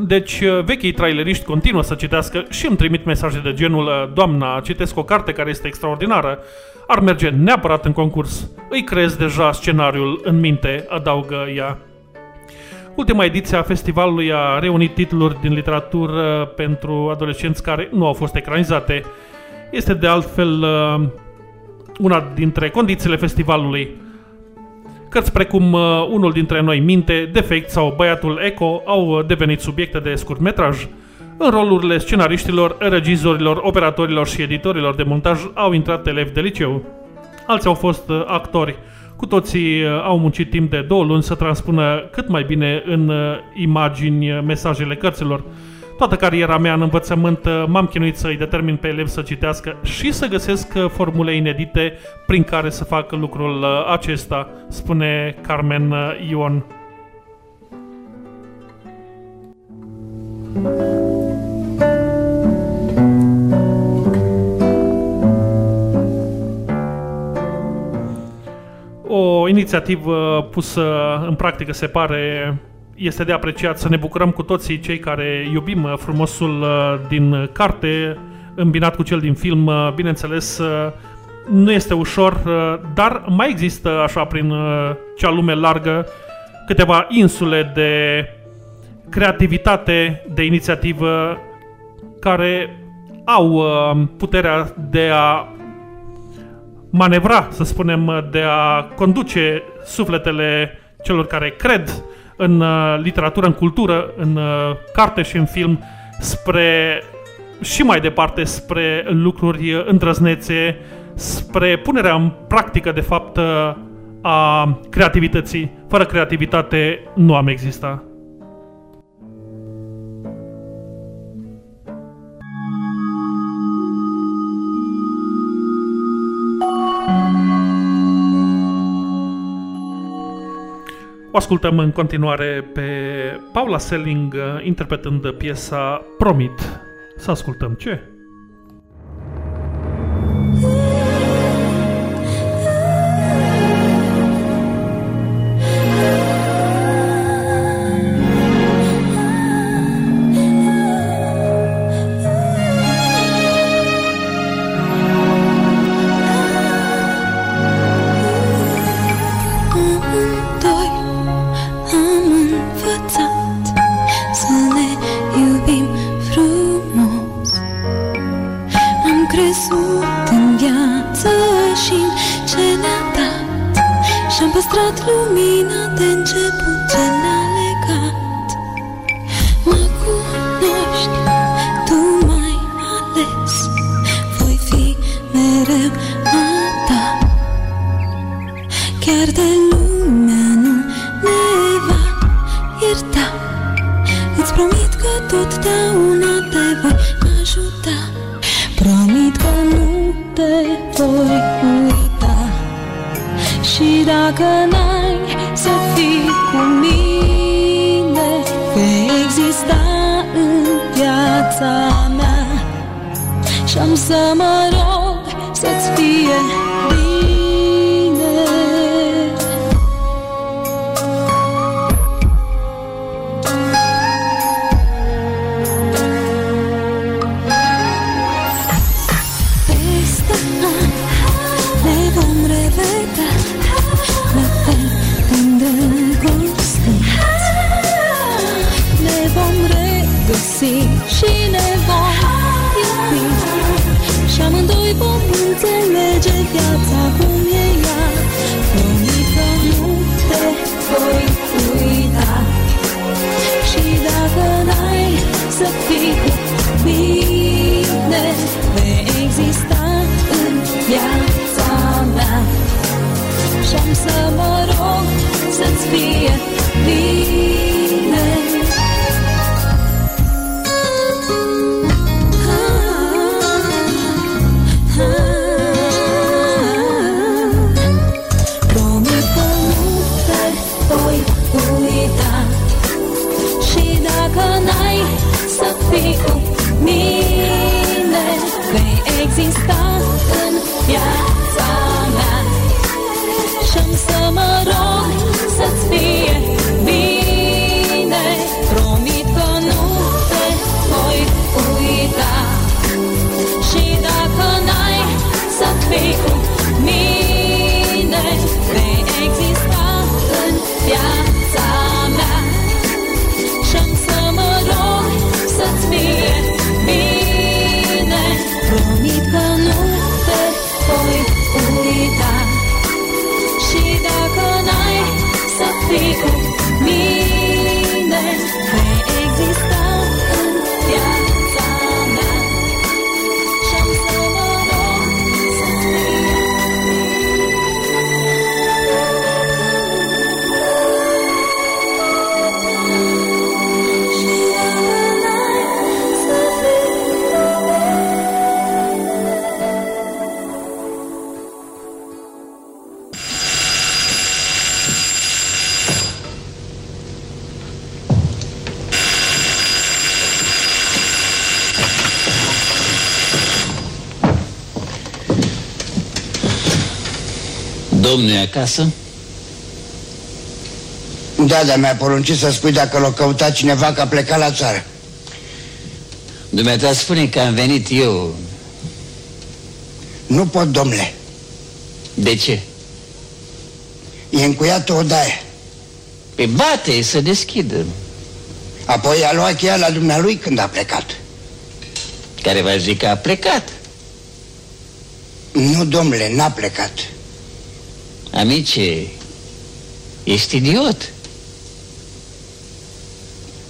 Deci, uh, vechii traileriști continuă să citească și îmi trimit mesaje de genul uh, Doamna, citesc o carte care este extraordinară, ar merge neapărat în concurs. Îi creez deja scenariul în minte, adaugă ea. Ultima ediție a festivalului a reunit titluri din literatură pentru adolescenți care nu au fost ecranizate. Este de altfel uh, una dintre condițiile festivalului. Cărți precum uh, Unul dintre noi minte, Defect sau Băiatul Eco au uh, devenit subiecte de scurtmetraj. În rolurile scenariștilor, regizorilor, operatorilor și editorilor de montaj au intrat elevi de liceu. Alții au fost uh, actori. Cu toții uh, au muncit timp de două luni să transpună cât mai bine în uh, imagini uh, mesajele cărților. Toată cariera mea în învățământ uh, m-am chinuit să-i determin pe elevi să citească și să găsesc uh, formule inedite prin care să facă lucrul uh, acesta, spune Carmen Ion. O inițiativă pusă în practică se pare este de apreciat să ne bucurăm cu toții cei care iubim uh, frumosul uh, din carte, îmbinat cu cel din film, uh, bineînțeles, nu este ușor, dar mai există așa prin cea lume largă câteva insule de creativitate, de inițiativă care au puterea de a manevra, să spunem, de a conduce sufletele celor care cred în uh, literatură, în cultură, în uh, carte și în film spre și mai departe spre lucruri îndrăznețe, spre punerea în practică, de fapt, uh, a creativității. Fără creativitate nu am exista. O ascultăm în continuare pe Paula Selling uh, interpretând piesa Promit. Să ascultăm ce? Crezut în viață și în ce ne-a dat. Și-am păstrat lumina de început ce ne-a legat dacă n-ai să fii cu mine Vei exista în viața mea. Și-am să mă să-ți fie acasă? Da, dar mi-a poruncit să spui dacă l-a căutat cineva că a plecat la țară. Dumneata spune că am venit eu. Nu pot, domnule. De ce? E încuiată o daie. Pe bate să deschidă. Apoi a luat cheia la dumnealui când a plecat. Care va zic că a plecat. Nu, domnule, n-a plecat. Amice, ești idiot.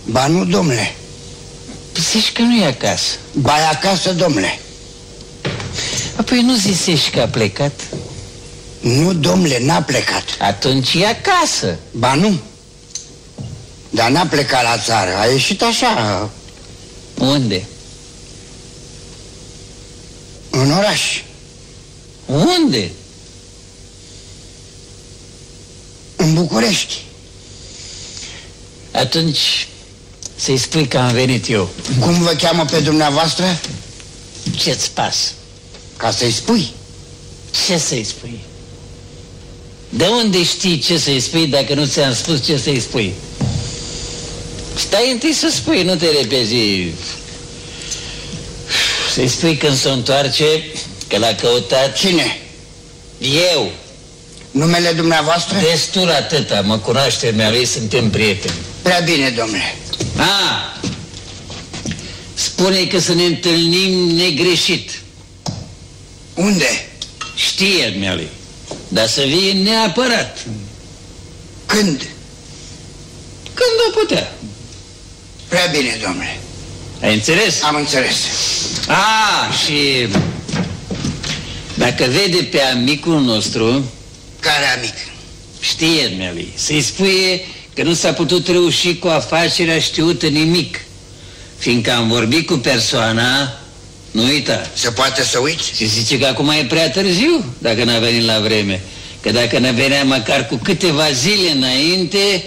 Ba nu, domnule. Zici că nu e acasă. Ba e acasă, domnule. Apoi nu zisești că a plecat. Nu, domnule, n-a plecat. Atunci e acasă. Ba nu. Dar n-a plecat la țară. A ieșit așa, Unde? în oraș. Unde? În București. Atunci să-i spui că am venit eu. Cum vă cheamă pe dumneavoastră? Ce-ți pasă? Ca să-i spui. Ce să-i spui? De unde știi ce să-i spui dacă nu ți-am spus ce să-i spui? Stai întâi să spui, nu te repezi. Să-i spui când se întoarce că l-a căutat... Cine? Eu. Numele dumneavoastră? Destul atâta, mă cunoaște mea lui, suntem prieteni. Prea bine, domnule. A, spune că să ne întâlnim negreșit. Unde? Știe mea lui, dar să vie neapărat. Când? Când o putea. Prea bine, domnule. Ai înțeles? Am înțeles. A, și dacă vede pe amicul nostru... Care amic? Știe mea lui. Să-i spune că nu s-a putut reuși cu afacerea știută nimic. Fiindcă am vorbit cu persoana, nu uita. Se poate să uiți? Și zice că acum e prea târziu, dacă n-a venit la vreme. Că dacă ne venea măcar cu câteva zile înainte,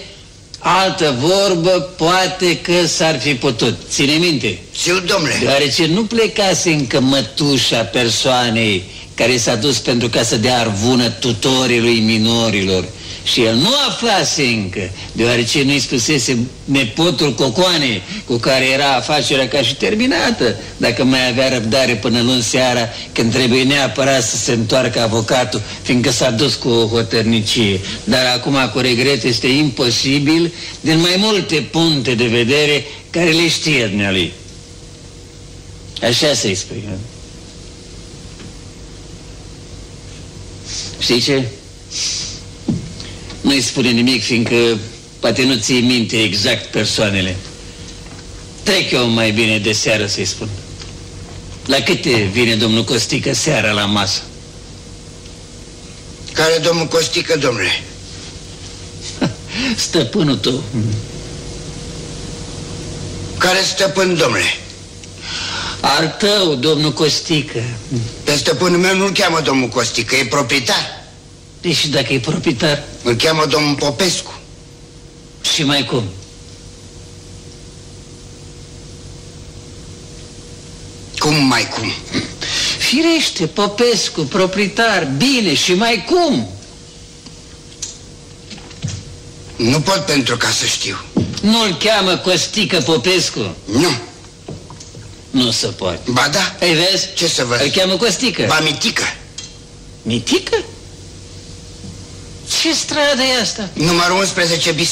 altă vorbă, poate că s-ar fi putut. Ține minte. Știu, domnule. Deoarece nu plecase încă mătușa persoanei care s-a dus pentru ca să dea arvună tutorii lui minorilor. Și el nu aflase încă, deoarece nu-i spusese nepotul Cocoane, cu care era afacerea ca și terminată, dacă mai avea răbdare până luni seara, când trebuie neapărat să se întoarcă avocatul, fiindcă s-a dus cu o hotărnicie. Dar acum, cu regret, este imposibil, din mai multe puncte de vedere, care le știe dumnealui. Așa să-i spui. Știi ce? Nu-i spune nimic, fiindcă poate nu ții minte exact persoanele. Trec eu mai bine de seară să-i spun. La câte vine domnul Costică seara la masă? Care domnul Costică, domnule? Stăpânul tău. Care stăpân, domnule? Al tău, domnul Costică. Pe stăpânul meu nu-l cheamă domnul Costică, e proprietar. Deci dacă e proprietar, Îl cheamă domnul Popescu. și mai cum? Cum mai cum? Firește, Popescu, proprietar, bine, și mai cum? Nu pot pentru ca să știu. Nu-l cheamă Costică Popescu? Nu. Nu se poate. Ba da. Ei, vezi? Ce să văd? Îl cheamă Costică. Ba mitică. Mitică? Ce stradă e asta? Numărul 11 bis.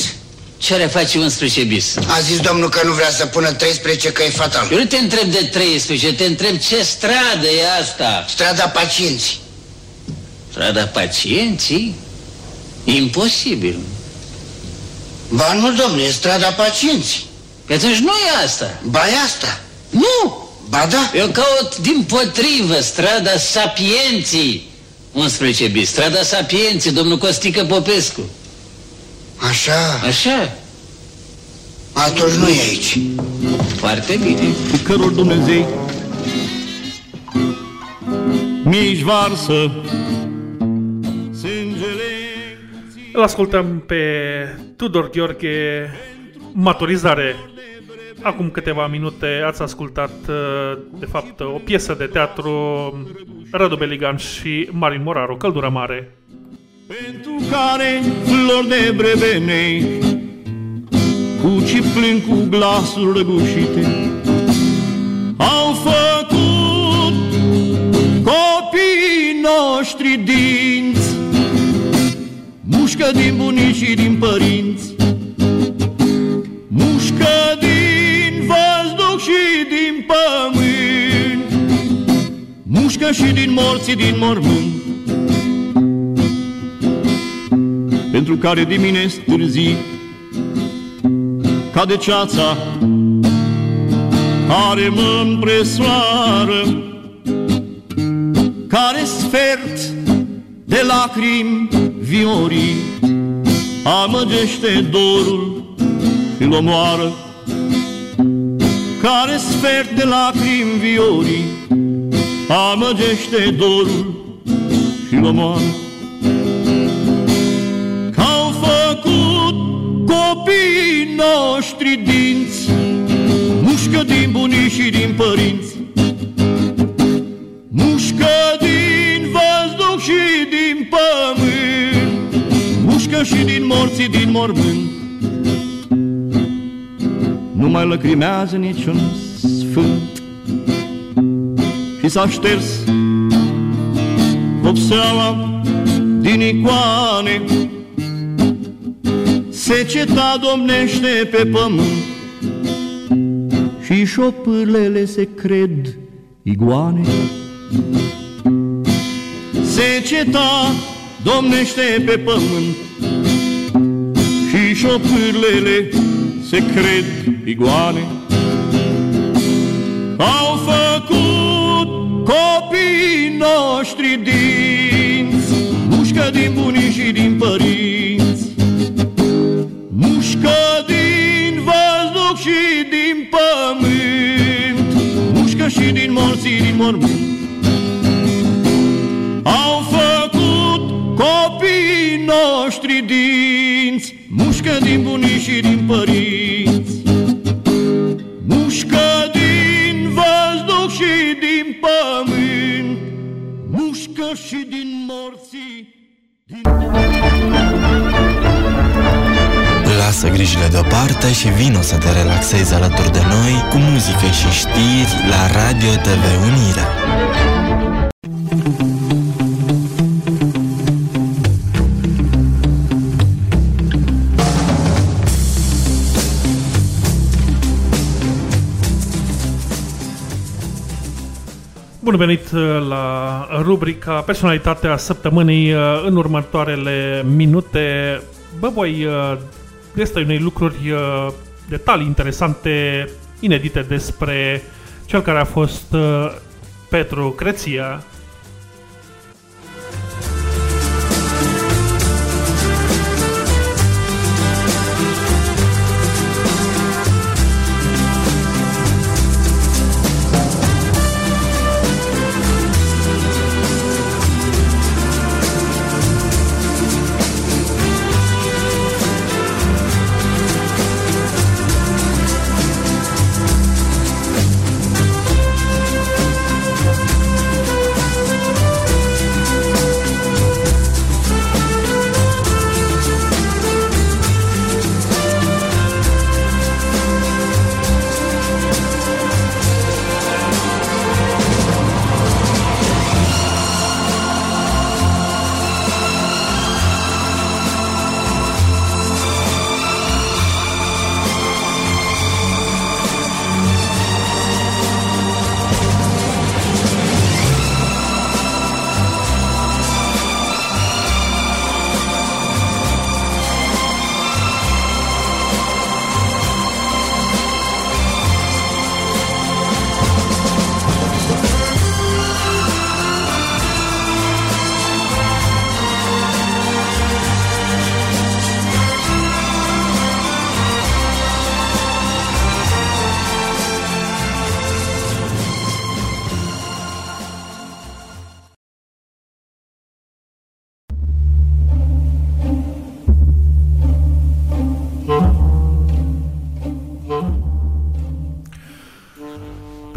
Ce are face 11 bis? A zis domnul că nu vrea să pună 13 că e fatal. Eu nu te întreb de 13, te întreb ce stradă e asta? Strada pacienții. Strada pacienții? Imposibil. Ba nu, domnule, e strada pacienții. Pe atunci nu e asta. Ba e asta. Nu! Ba da. Eu caut din potrivă strada Sapienții. 11 bis. Strada Sapienții, domnul Costică Popescu. Așa. Așa? Atunci nu e aici. Foarte bine. Cu cărul Dumnezei Mi-și varsă sângele Îl ascultăm pe Tudor Gheorghe, Maturizare. Acum câteva minute ați ascultat, uh, de fapt, o piesă de teatru Radu Beligan și Marin Moraru, Căldură Mare. Pentru care flori de brevenei Cu ce plâng cu glasuri răgușite Au făcut copiii noștri dinți Mușcă din bunici și din părinți Mușcă din văzduh și din pământ. Mușcă și din morții din mormânt. Pentru care dimineți târzii ca de ceața care mă împresoară, care sfert de lacrimi viorii amăgește dorul și l omoară, care sfert de lacrimi viorii amăgește dorul și omoară. Că-au făcut copiii noștri dinți, mușcă din bunii și din părinți, mușcă din văzduh și din pământ, mușcă și din morții din mormânt. Nu mai lăcrimează niciun sfânt și s-a șters vopseaua din icoane. Seceta domnește pe pământ și șopârlele se cred iguane. Seceta domnește pe pământ și șopârlele se cred iguane. Au făcut copiii noștri dinți, mușcă din bunii și din părinți, mușcă din văzduh și din pământ, mușcă și din morții din mormânt. Au făcut copiii noștri dinți, mușcă din bunii și din părinți, mușcă din văzduh și din pământ, mușcă și din morții Lasă grijile deoparte și vino să te relaxezi alături de noi cu muzică și știri la Radio TV Unirea. Bun venit uh, la rubrica Personalitatea Săptămânii. Uh, În următoarele minute vă voi uh, destai unei lucruri, uh, detalii interesante, inedite despre cel care a fost uh, Petru Creția,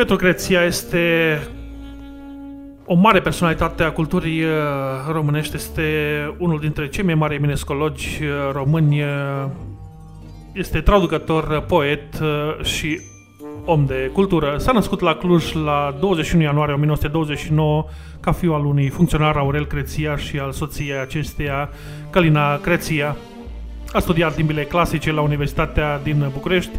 Petru Creția este o mare personalitate a culturii uh, românești, este unul dintre cei mai mari eminescologi uh, români, uh, este traducător, uh, poet uh, și om de cultură. S-a născut la Cluj la 21 ianuarie 1929 ca fiu al unui funcționar Aurel Creția și al soției acesteia, Călina Creția. A studiat limbile clasice la Universitatea din București.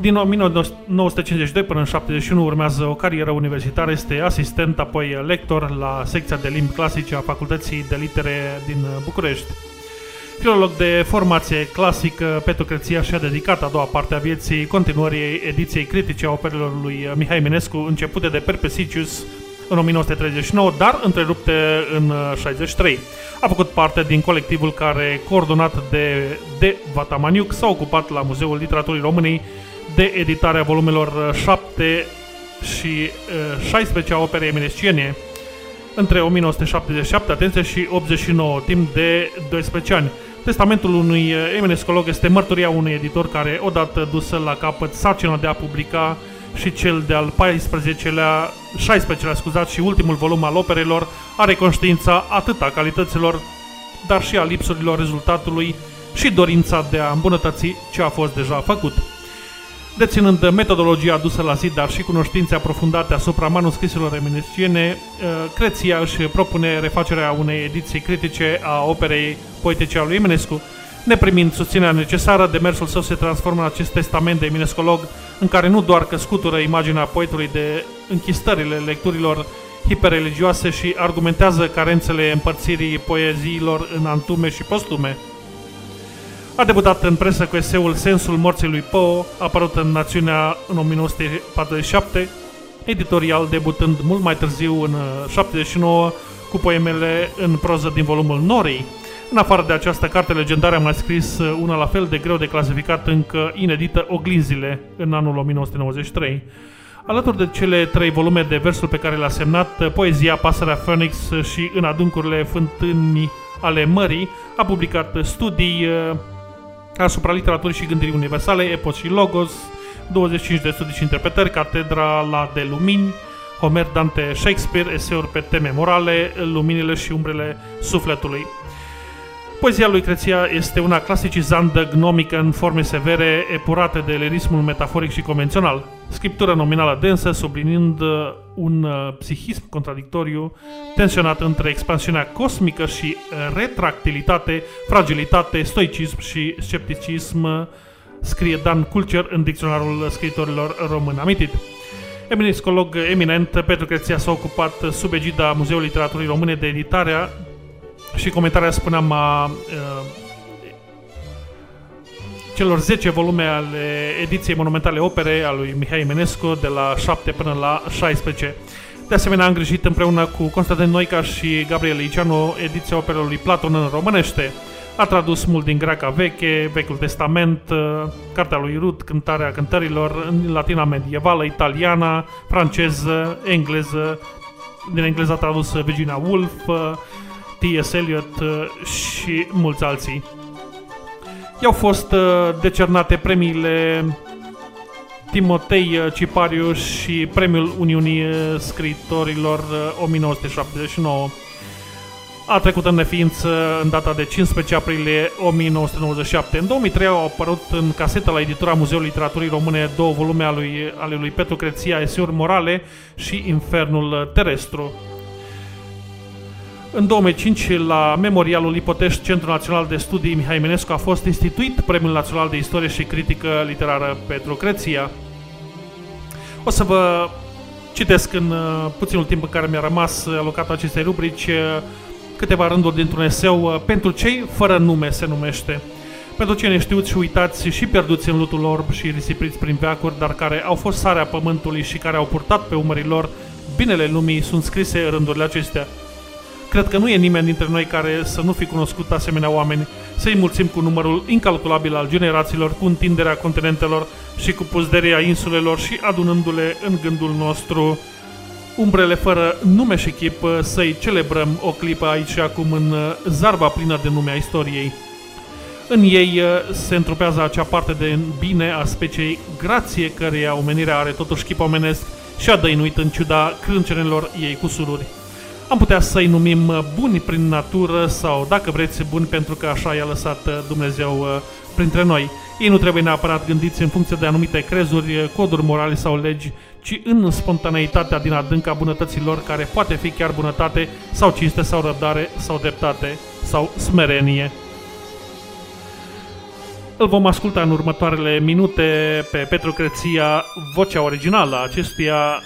Din 1952 până în 71 urmează o carieră universitară, este asistent, apoi lector la secția de limbi clasice a Facultății de Litere din București. Filolog de formație clasică, Petru Creția și-a dedicat a doua parte a vieții continuării ediției critice a operelor lui Mihai Eminescu, începute de Perpesicius în 1939, dar întrerupte în 63. A făcut parte din colectivul care, coordonat de de Vatamaniuc, s-a ocupat la Muzeul Literaturii Românii de editarea volumelor 7 și uh, 16 a operei eminesciene între 1977, atenție, și 89, timp de 12 ani. Testamentul unui uh, eminescolog este mărturia unui editor care, odată dusă la capăt sarcina de a publica și cel de-al 14-lea, 16-lea, scuzați, și ultimul volum al operelor are conștiința atât a calităților, dar și a lipsurilor rezultatului și dorința de a îmbunătăți ce a fost deja făcut. Deținând metodologia adusă la zi, dar și cunoștințe aprofundate asupra manuscriselor eminesciene, uh, Creția își propune refacerea unei ediții critice a operei poetice a lui Eminescu, Neprimind susținerea necesară, demersul său se transformă în acest testament de eminescolog, în care nu doar că scutură imaginea poetului de închistările lecturilor hiperreligioase și argumentează carențele împărțirii poeziilor în antume și postume. A debutat în presă cu eseul Sensul morții lui Poe, apărut în Națiunea în 1947, editorial debutând mult mai târziu în 79 cu poemele în proză din volumul Norii, în afară de această carte legendară a mai scris uh, una la fel de greu de clasificat încă inedită Oglinzile în anul 1993. Alături de cele trei volume de versuri pe care le-a semnat, uh, poezia Pasărea Phoenix și În adâncurile fântânii ale mării, a publicat studii uh, asupra literaturii și gândirii universale, epos și logos, 25 de studii și interpretări, Catedra la de Lumini, Homer, Dante, Shakespeare, eseuri pe teme morale, luminile și umbrele sufletului. Poezia lui Creția este una clasicizantă, gnomică, în forme severe, epurate de lirismul metaforic și convențional. Scriptură nominală densă, sublinind uh, un uh, psihism contradictoriu, tensionat între expansiunea cosmică și uh, retractilitate, fragilitate, stoicism și scepticism, scrie Dan Culcer în dicționarul scritorilor român amintit. Eminescolog eminent, Petru Creția s-a ocupat sub egida Muzeului Literaturii Române de editarea și comentarea, spuneam, a uh, celor 10 volume ale ediției monumentale opere a lui Mihai Menescu de la 7 până la 16. De asemenea, a îngrijit împreună cu Constantin Noica și Gabriel Liceanu ediția operelor lui Platon în românește. A tradus mult din greaca veche, Vechiul Testament, Cartea lui Rut, Cântarea Cântărilor, în latina medievală, italiana, franceză, engleză, din engleză a tradus Virginia Woolf, T.S. Eliot uh, și mulți alții. I-au fost uh, decernate premiile Timotei uh, Cipariu și Premiul Uniunii Scritorilor 1979. A trecut în neființă în data de 15 aprilie 1997. În 2003 au apărut în casetă la editura Muzeului Literaturii Române două volume ale lui, ale lui Petru Creția, Esiuri Morale și Infernul Terestru. În 2005, la Memorialul Ipotești, Centrul Național de Studii Mihai Eminescu a fost instituit Premiul Național de Istorie și Critică Literară Petru Creția. O să vă citesc în uh, puținul timp în care mi-a rămas alocat acestei rubrici uh, câteva rânduri dintr-un eseu uh, Pentru cei fără nume se numește. Pentru cei neștiuți și uitați și pierduți în lutul orb și risipriți prin veacuri, dar care au fost sarea pământului și care au purtat pe umării lor binele lumii, sunt scrise rândurile acestea. Cred că nu e nimeni dintre noi care să nu fi cunoscut asemenea oameni, să-i mulțim cu numărul incalculabil al generațiilor, cu întinderea continentelor și cu puzderea insulelor și adunându-le în gândul nostru umbrele fără nume și chip, să-i celebrăm o clipă aici și acum în zarva plină de nume a istoriei. În ei se întrupează acea parte de bine a speciei, grație căreia omenirea are totuși chip omenesc și a dăinuit în ciuda crâncenelor ei cu sururi. Am putea să-i numim uh, buni prin natură sau, dacă vreți, buni pentru că așa i-a lăsat uh, Dumnezeu uh, printre noi. Ei nu trebuie neapărat gândiți în funcție de anumite crezuri, coduri morale sau legi, ci în spontaneitatea din adânca bunătăților, care poate fi chiar bunătate sau cinste sau răbdare sau dreptate sau smerenie. Îl vom asculta în următoarele minute pe Petru Creția, vocea originală a acestuia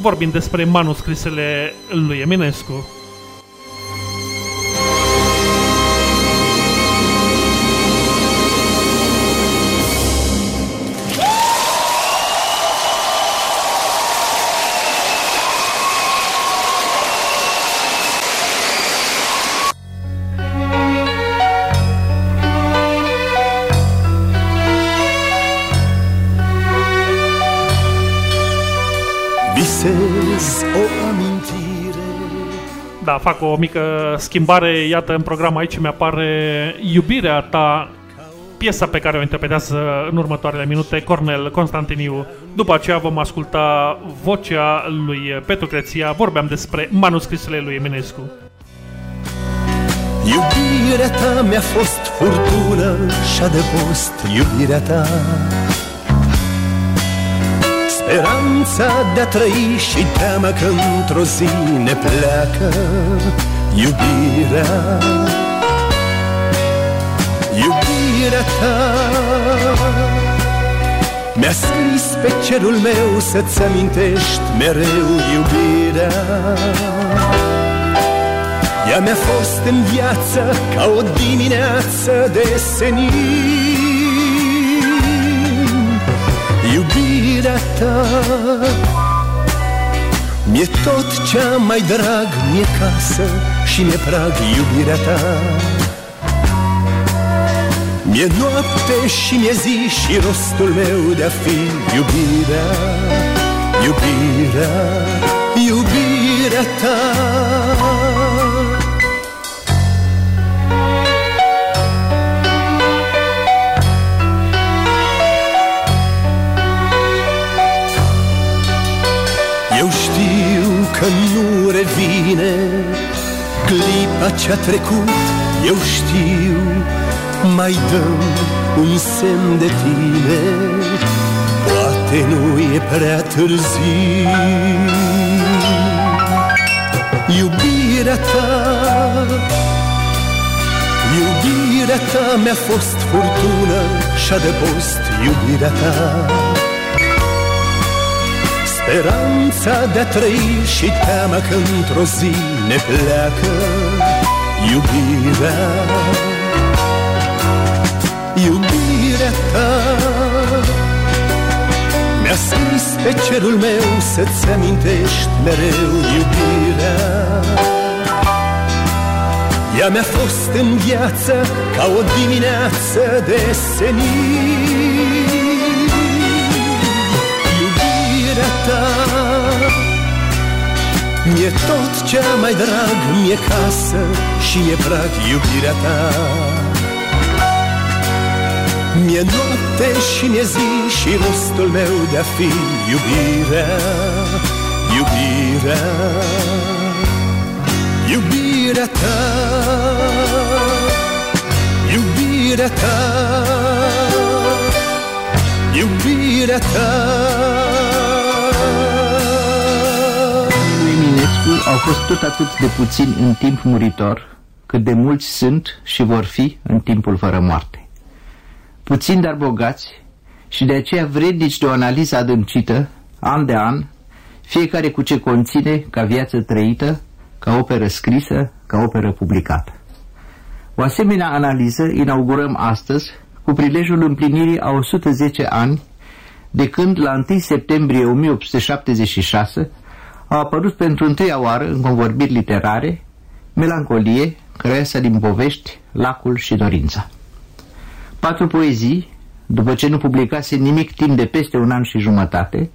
vorbim despre manuscrisele lui Eminescu. Da, fac o mică schimbare. Iată, în program aici mi-apare iubirea ta, P piesa pe care o interpretează în următoarele minute Cornel Constantiniu. După aceea vom asculta vocea lui Petru Creția. Vorbeam despre manuscrisele lui Eminescu. Iubirea ta mi-a fost furtună și adăpost iubirea ta Speranța de-a trăi și teama că într-o zi ne pleacă Iubirea. Iubirea ta Mi-a scris pe cerul meu să-ți amintești mereu iubirea. Ea mi-a fost în viață ca o dimineață de senin Iubirea ta Mi-e tot cea mai drag, mi-e casă și mi-e prag iubirea ta. Mi-e noapte și mi-e zi și rostul meu de-a fi iubirea Iubirea, iubirea ta că nu revine clipa ce-a trecut Eu știu, mai dăm un semn de tine. Poate nu e prea târziu. Iubirea ta Iubirea ta mi-a fost furtună și adăpost iubirea ta Speranța de-a trăi și teama că într-o zi ne pleacă Iubirea. Iubirea ta Mi-a scris pe cerul meu să-ți amintești mereu iubirea. Ea mi-a fost în viață ca o dimineață de senin ta Mi-e tot cea mai drag, mi-e casă și mi-e prag iubirea ta. Mi-e noapte și mi-e zi și rostul meu de-a fi iubirea Iubirea Iubirea ta. Iubirea ta. Iubirea ta Eminescu au fost tot atât de puțini în timp muritor, cât de mulți sunt și vor fi în timpul fără moarte. Puțini, dar bogați, și de aceea vrednici de o analiză adâncită, an de an, fiecare cu ce conține ca viață trăită, ca operă scrisă, ca operă publicată. O asemenea analiză inaugurăm astăzi cu prilejul împlinirii a 110 ani de când la 1 septembrie 1876 au apărut pentru întâia oară în convorbiri literare Melancolie, creasa din povești, Lacul și Dorința. Patru poezii, după ce nu publicase nimic timp de peste un an și jumătate,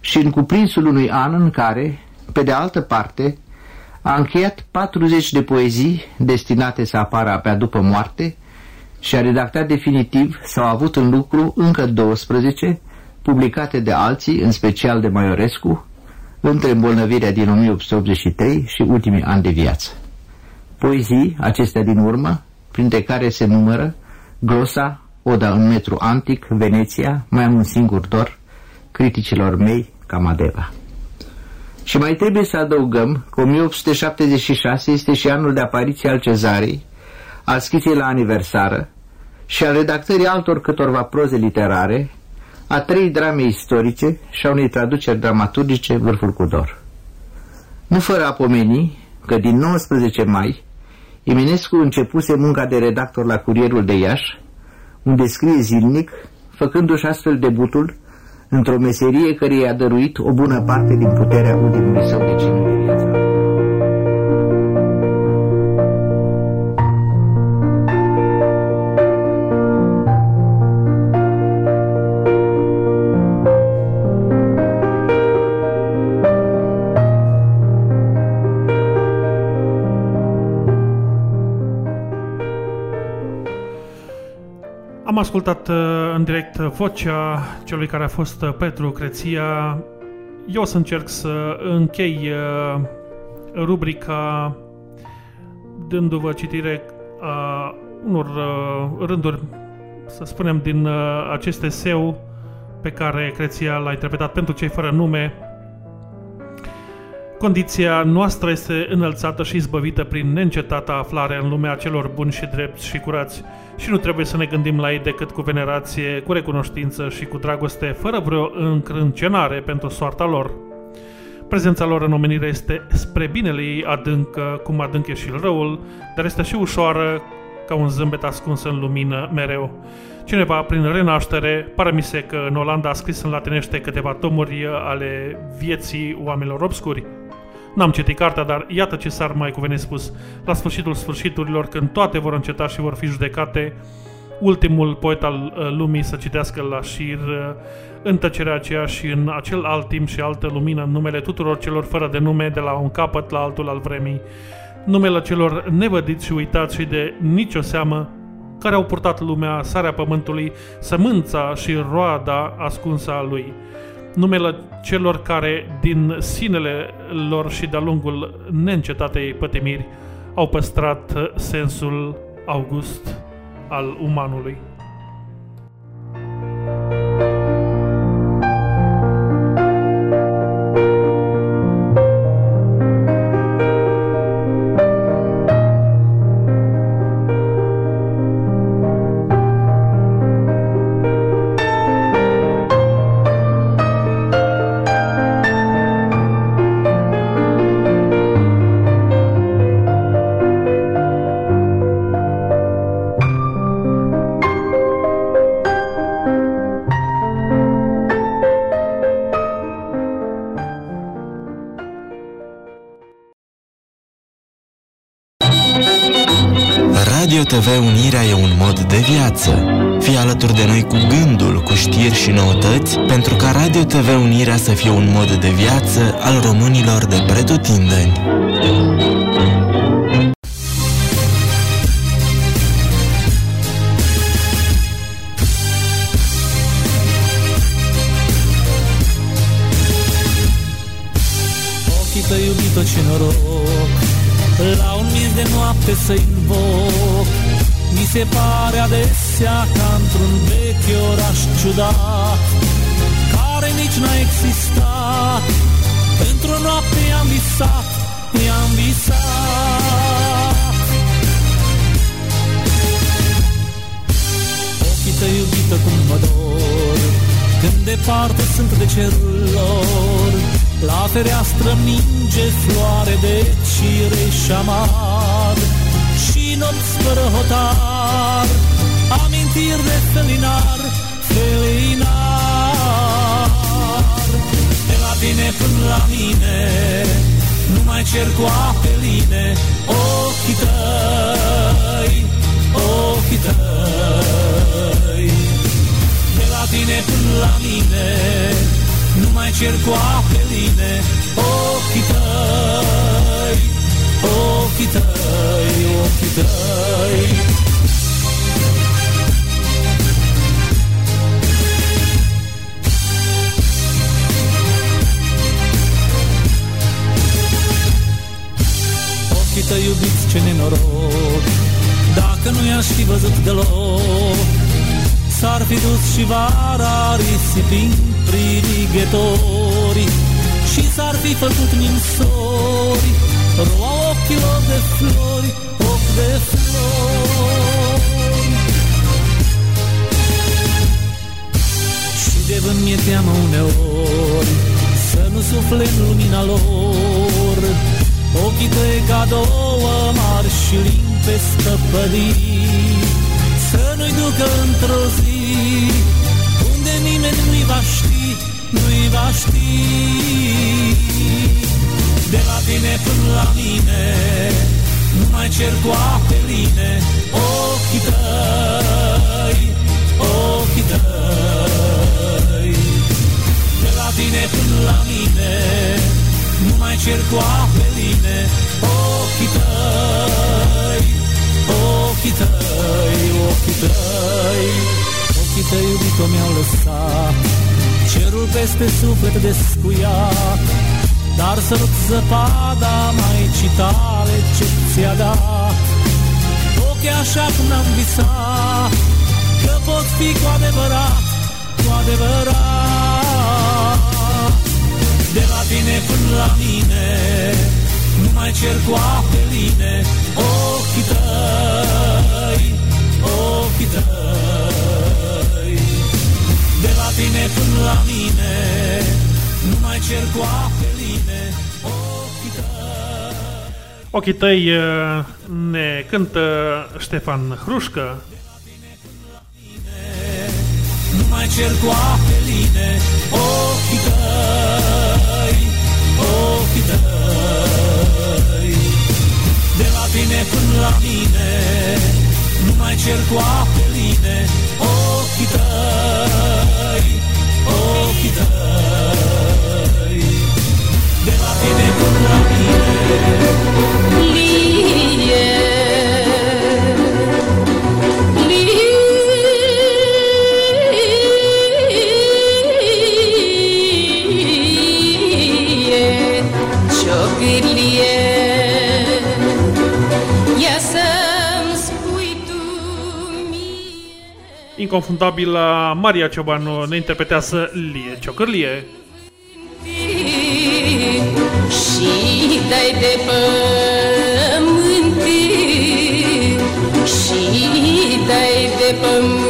și în cuprinsul unui an în care, pe de altă parte, a încheiat 40 de poezii destinate să apară abia după moarte și a redactat definitiv sau a avut în lucru încă 12 publicate de alții, în special de Maiorescu, între îmbolnăvirea din 1883 și ultimii ani de viață. Poezii, acestea din urmă, printre care se numără Glosa, Oda în metru antic, Veneția, mai am un singur dor, criticilor mei, Camadeva. Și mai trebuie să adăugăm că 1876 este și anul de apariție al cezarei, al schisei la aniversară și al redactării altor câtorva proze literare, a trei drame istorice și a unei traduceri dramaturgice vârful cu dor. Nu fără a pomeni că din 19 mai Eminescu începuse munca de redactor la Curierul de Iași, unde scrie zilnic, făcându-și astfel debutul într-o meserie care i-a dăruit o bună parte din puterea ultimului său deceniu de viață. Ascultat uh, în direct vocea celui care a fost uh, Petru Creția. Eu o să încerc să închei uh, rubrica dându-vă citire a unor rânduri, să spunem, din acest eseu pe care Creția l-a interpretat pentru cei fără nume, Condiția noastră este înălțată și izbăvită prin neîncetată aflare în lumea celor buni și drepți și curați și nu trebuie să ne gândim la ei decât cu venerație, cu recunoștință și cu dragoste, fără vreo încrâncenare pentru soarta lor. Prezența lor în omenire este spre binele ei adâncă, cum adânc e și răul, dar este și ușoară ca un zâmbet ascuns în lumină mereu. Cineva, prin renaștere, pare mi se că în Olanda a scris în latinește câteva tomuri ale vieții oamenilor obscuri, N-am citit cartea, dar iată ce s-ar mai cuveni spus. La sfârșitul sfârșiturilor, când toate vor înceta și vor fi judecate, ultimul poet al uh, lumii să citească la șir uh, în tăcerea aceea și în acel alt timp și altă lumină în numele tuturor celor fără de nume de la un capăt la altul al vremii, numele celor nevădiți și uitați și de nicio seamă care au purtat lumea, sarea pământului, sămânța și roada ascunsă a lui numele celor care, din sinele lor și de-a lungul neîncetatei pătimiri, au păstrat sensul august al umanului. TV Unirea e un mod de viață. Fii alături de noi cu gândul, cu știri și noutăți, pentru ca Radio TV Unirea să fie un mod de viață al românilor de pretutindeni. Ochii tăi iubită ce noroc La un miez de noapte să invoc mi se pare adesea ca într-un vechi oraș ciudat Care nici n-a existat. Într-o noapte i-am visat, i-am visat. Ochii tăi iubită cum mă dor Când departe sunt de cerul lor. La fereastră minge floare de cireș amar nopți fără hotar Amintiri de felinar, felinar De la tine până la mine Nu mai cer cu apeline Ochii tăi, ochii tăi. De la tine până la mine Nu mai cer cu apeline Ochii tăi, ochii tăi, ochii tăi. Ochii tăi iubiți ce nenoroc. Dacă nu i-aș fi văzut deloc S-ar fi dus și vara risipind privighetori Și s-ar fi făcut ninsori Roa ochilor de flori, ochi de flori. Și de vânt mi-e teamă uneori Să nu sufle în lumina lor. Ochii tăi ca două mari și limpezi stăpădii Să nu-i ducă într-o zi Unde nimeni nu-i va ști, nu-i va ști de la tine până la mine Nu mai cer cu apeline. Ochii tăi Ochii tăi. De la tine până la mine Nu mai cer cu apeline. Ochii tăi Ochii tăi Ochii ochii tăi, ochii tăi iubito mi-au lăsat Cerul peste suflet descuiat Dar sărut zăpada Maicii tale ce ți-a dat. Ochii așa cum n-am visat Că pot fi cu adevărat, cu adevărat. De la tine până la mine Nu mai cer cu apeline Ochii tăi, ochii tăi. De la tine până la mine Nu mai cer cu apeline Ochii tăi uh, ne cântă Ștefan Hrușcă. Nu mai cer cu apeline Ochii tăi, ochii tăi De la tine până la mine Nu mai cer cu apeline Ochii tăi, ochii tăi De la tine până la Inconfundabilă Maria Ciobanu ne interpretează Lie Ciocârlie. Și dai de pământ. Și dai de pământ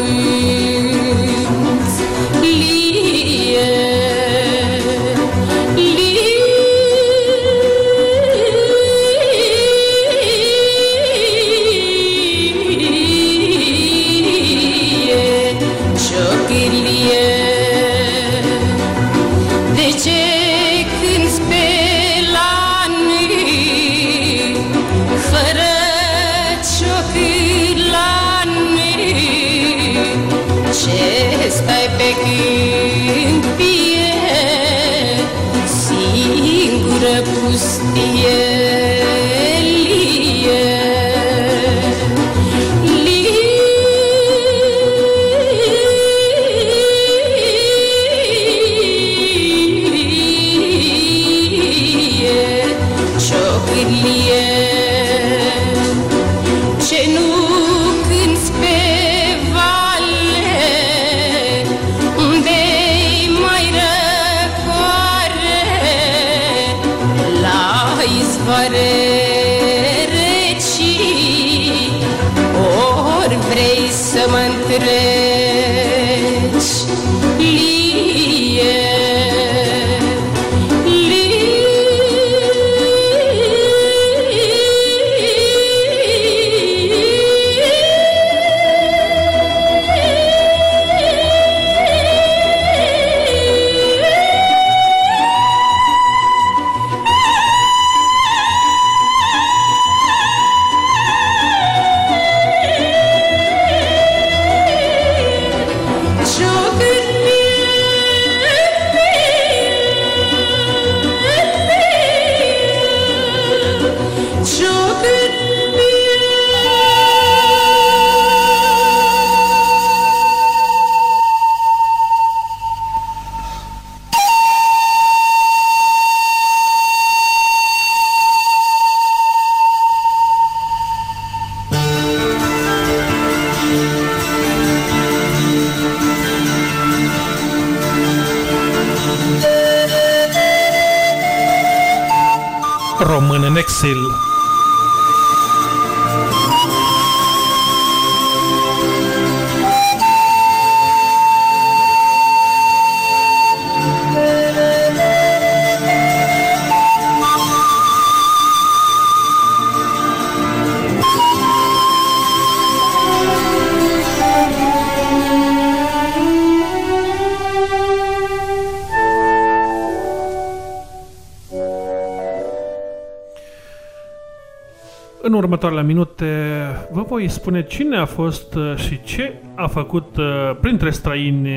În următoarele minute vă voi spune cine a fost uh, și ce a făcut uh, printre străini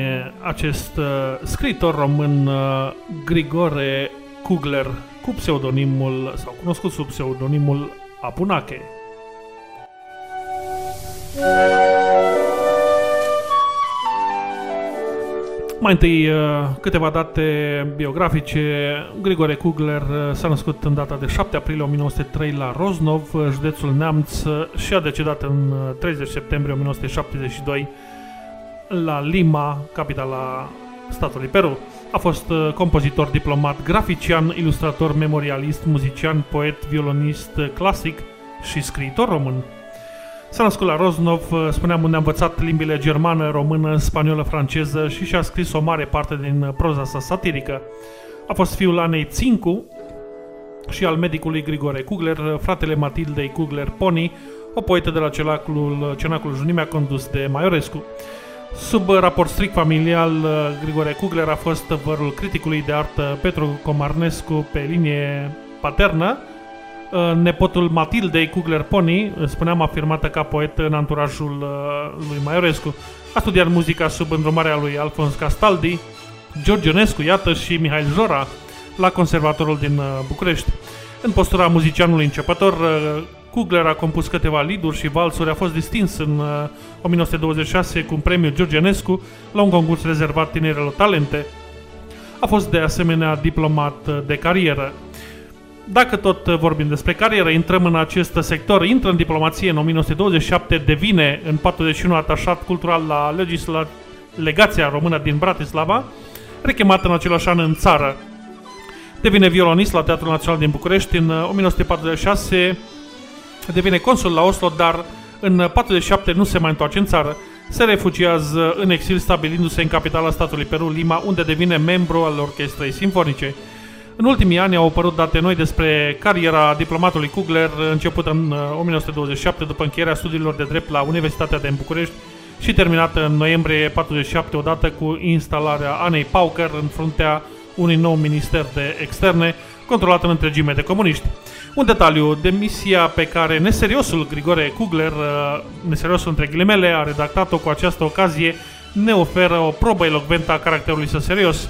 acest uh, scriitor român Grigore Kugler cu pseudonimul sau cunoscut sub pseudonimul Apunache. Lie, Mai întâi uh, câteva date biografice. Grigore Kugler uh, s-a născut în data de 7 aprilie 1903 la Roznov, uh, județul Neamț și a decedat în 30 septembrie 1972 la Lima, capitala statului Peru. A fost compozitor, diplomat, grafician, ilustrator, memorialist, muzician, poet, violonist clasic și scriitor român. S-a născut la Roznov, spuneam unde a învățat limbile germană, română, spaniolă, franceză și și-a scris o mare parte din proza sa satirică. A fost fiul Anei Țincu și al medicului Grigore Kugler, fratele Matildei Kugler Pony, o poetă de la Cenaclul, Cenaclul Junimea condus de Maiorescu. Sub raport strict familial, Grigore Kugler a fost vărul criticului de artă Petru Comarnescu pe linie paternă, Uh, nepotul Matildei Kugler Pony, uh, spuneam afirmată ca poet în anturajul uh, lui Maiorescu. A studiat muzica sub îndrumarea lui Alfons Castaldi, George Ionescu, iată, și Mihail Jora la conservatorul din București. În postura muzicianului începător, Kugler a compus câteva liduri și valsuri, a fost distins în 1926 cu un premiu George Ionescu la un concurs rezervat tinerilor talente. A fost de asemenea diplomat de carieră. Dacă tot vorbim despre carieră, intrăm în acest sector, intră în diplomație în 1927, devine în 41 atașat cultural la legisla... legația română din Bratislava, rechemat în același an în țară. Devine violonist la Teatrul Național din București în 1946, devine consul la Oslo, dar în 47 nu se mai întoarce în țară. Se refugiază în exil stabilindu-se în capitala statului Peru, Lima, unde devine membru al Orchestrei Sinfonice. În ultimii ani au apărut date noi despre cariera diplomatului Kugler, începută în 1927 uh, după încheierea studiilor de drept la Universitatea de București și terminată în noiembrie 47 odată cu instalarea Anei Pauker în fruntea unui nou minister de externe controlat în întregime de comuniști. Un detaliu, demisia pe care neseriosul Grigore Kugler, uh, neseriosul între ghilimele, a redactat-o cu această ocazie, ne oferă o probă elocventă a caracterului său serios.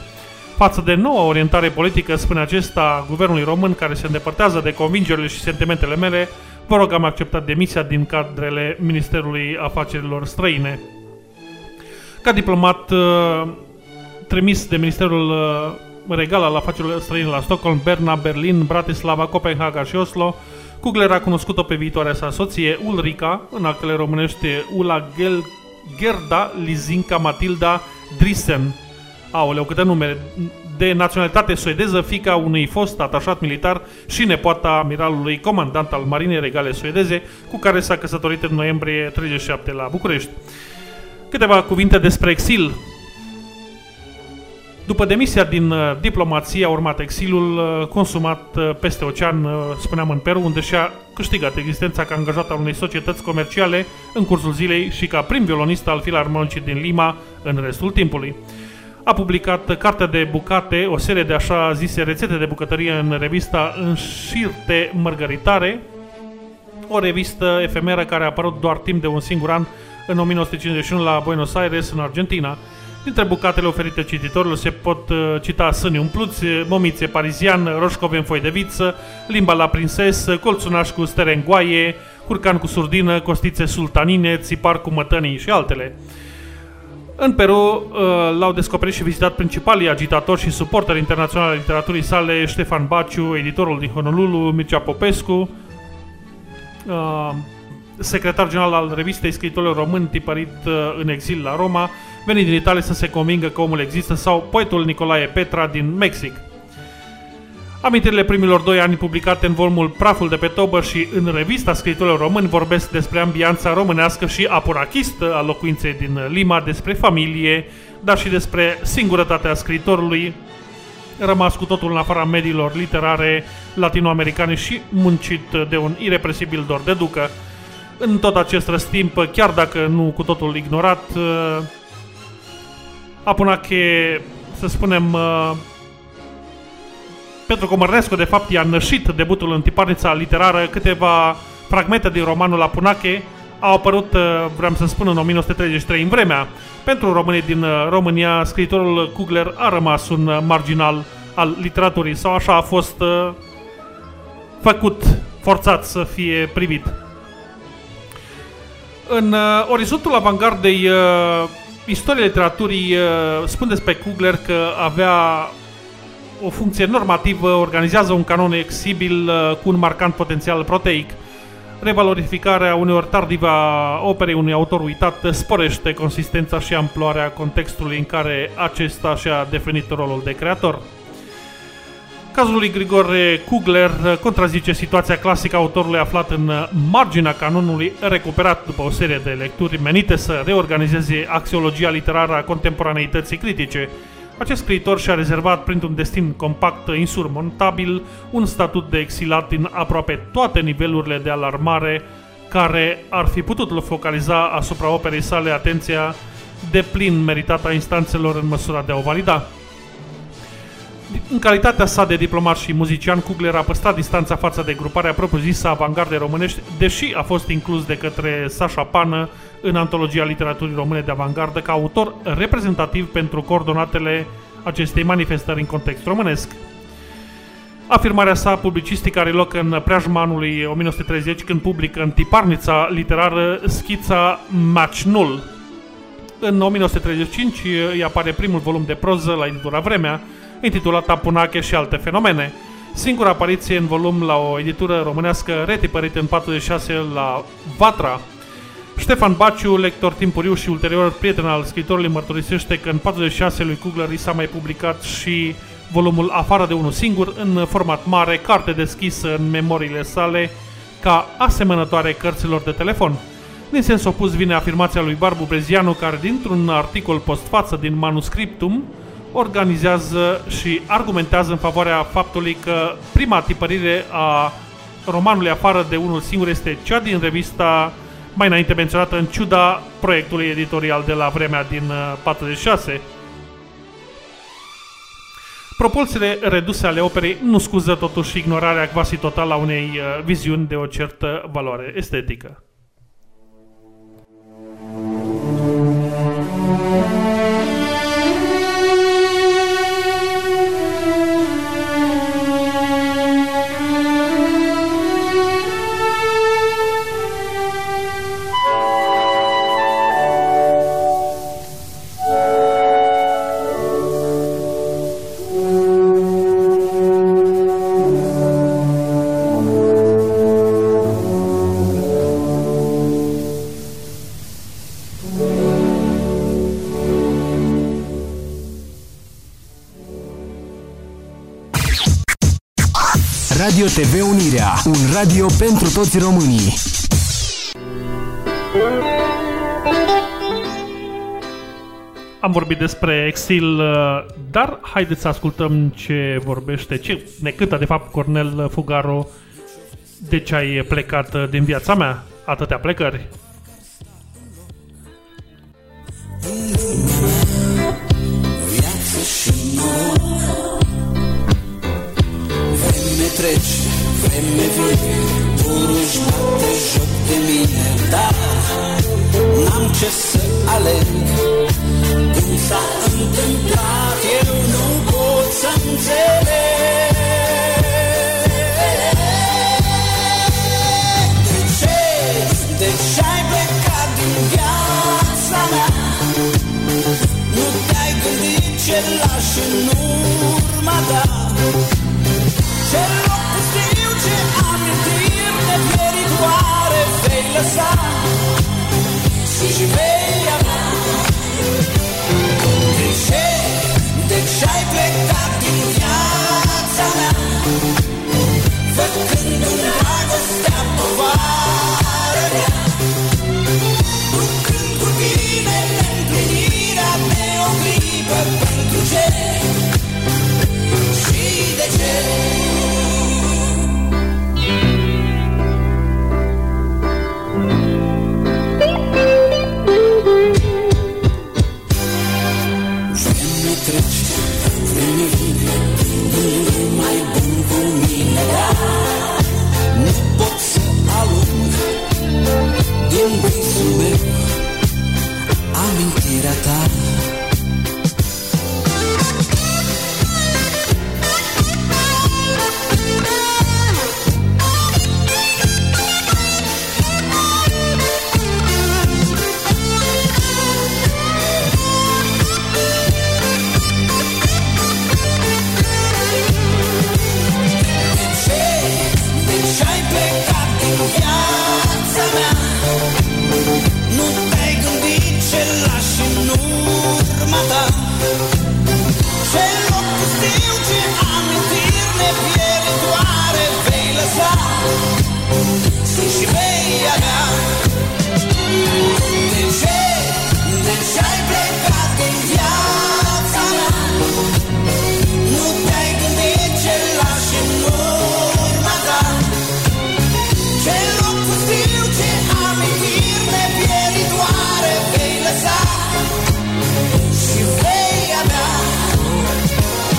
Față de noua orientare politică, spune acesta, guvernului român care se îndepărtează de convingerile și sentimentele mele, vă rog am acceptat demisia din cadrele Ministerului Afacerilor Străine. Ca diplomat uh, trimis de Ministerul uh, Regal al Afacerilor Străine la Stockholm, Berna, Berlin, Bratislava, Copenhaga și Oslo, Kugler a cunoscut-o pe viitoarea sa soție Ulrica, în actele românește Ula Gel Gerda Lizinca Matilda Drisen, Aoleu, câte nume de naționalitate suedeză, fica unui fost atașat militar și nepoata amiralului comandant al Marinei Regale Suedeze, cu care s-a căsătorit în noiembrie 37 la București. Câteva cuvinte despre exil. După demisia din uh, diplomație a urmat exilul uh, consumat uh, peste ocean, spuneam în Peru, unde și-a câștigat existența ca angajat al unei societăți comerciale în cursul zilei și ca prim violonist al filarmonicii din Lima în restul timpului a publicat Cartea de Bucate, o serie de așa zise rețete de bucătărie în revista Înșirte Mărgăritare, o revistă efemeră care a apărut doar timp de un singur an în 1951 la Buenos Aires, în Argentina. Dintre bucatele oferite cititorilor se pot uh, cita sâni umpluți, momițe parizian, roșcove în foi de viță, limba la prinses, colțunaș cu sterengoaie, curcan cu surdină, costițe sultanine, țipar cu mătănii și altele. În Peru uh, l-au descoperit și vizitat principalii agitatori și suporteri internaționali ai literaturii sale, Ștefan Baciu, editorul din Honolulu, Mircea Popescu, uh, secretar general al revistei scriitorilor români tipărit uh, în exil la Roma, venit din Italia să se convingă că omul există, sau poetul Nicolae Petra din Mexic. Amintirile primilor doi ani publicate în volumul Praful de pe tobă și în revista scriitorilor români vorbesc despre ambianța românească și apurachistă a locuinței din Lima, despre familie, dar și despre singurătatea scriitorului, rămas cu totul în afara mediilor literare latinoamericane și muncit de un irepresibil dor de ducă. În tot acest răstimp, chiar dacă nu cu totul ignorat, Apunache, să spunem, Petru Comărnescu, de fapt, i-a nășit debutul în tiparnița literară. Câteva fragmente din romanul Apunache au apărut, uh, vreau să spun, în 1933, în vremea. Pentru românii din uh, România, scriitorul Kugler a rămas un uh, marginal al literaturii, sau așa a fost făcut, forțat să fie privit. În orizontul avangardei istoria literaturii uh, spune despre Kugler că avea o funcție normativă, organizează un canon exibil uh, cu un marcant potențial proteic. Revalorificarea uneori tardivă a operei unui autor uitat sporește consistența și amploarea contextului în care acesta și-a definit rolul de creator. Cazul lui Grigore Kugler contrazice situația clasică a autorului aflat în marginea canonului, recuperat după o serie de lecturi menite să reorganizeze axiologia literară a contemporaneității critice. Acest scriitor și-a rezervat printr-un destin compact insurmontabil un statut de exilat din aproape toate nivelurile de alarmare care ar fi putut focaliza asupra operei sale atenția de plin meritată a instanțelor în măsura de a o valida. În calitatea sa de diplomat și muzician, Kugler a păstrat distanța față de gruparea propriu-zisă Avangarde Românești, deși a fost inclus de către Sasha Pană în antologia literaturii române de avangardă ca autor reprezentativ pentru coordonatele acestei manifestări în context românesc. Afirmarea sa publicistică are loc în preajma anului 1930 când publică în tiparnița literară schița Match Null. În 1935 îi apare primul volum de proză la editura Vremea, intitulat Apunache și alte fenomene. Singura apariție în volum la o editură românească retipărită în 46 la Vatra. Ștefan Baciu, lector timpuriu și ulterior prieten al scriitorului, mărturisește că în 46 lui Kugler i s-a mai publicat și volumul Afară de unul singur, în format mare, carte deschisă în memoriile sale, ca asemănătoare cărților de telefon. Din sens opus vine afirmația lui Barbu Brezianu, care dintr-un articol postfață din manuscriptum, organizează și argumentează în favoarea faptului că prima tipărire a romanului afară de unul singur este cea din revista mai înainte menționată în ciuda proiectului editorial de la vremea din 46. Propulsiile reduse ale operei nu scuză totuși ignorarea quasi totală a unei uh, viziuni de o certă valoare estetică. Radio TV Unirea, un radio pentru toți românii. Am vorbit despre exil, uh, dar haideți să ascultăm ce vorbește, ce ne cântă de fapt Cornel Fugaro de ce ai plecat uh, din viața mea, atâtea plecări.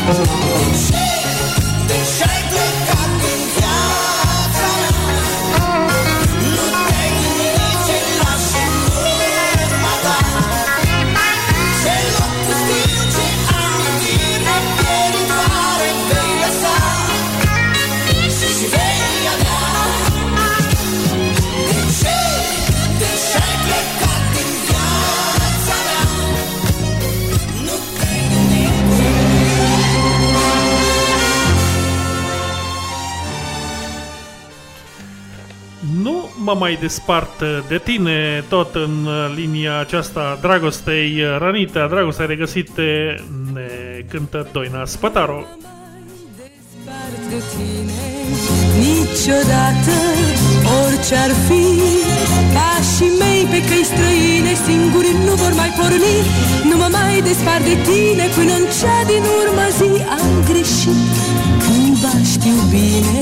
Shake, shake the cotton mă mai despart de tine, tot în linia aceasta dragostei rănite, a dragostei regăsite, ne cântă Doina Spătaru. de tine Niciodată, orice-ar fi Pașii mei pe căi străine Singuri nu vor mai porni. Nu mă mai despar de tine Până în cea din urmă zi Am greșit. Cândva știu bine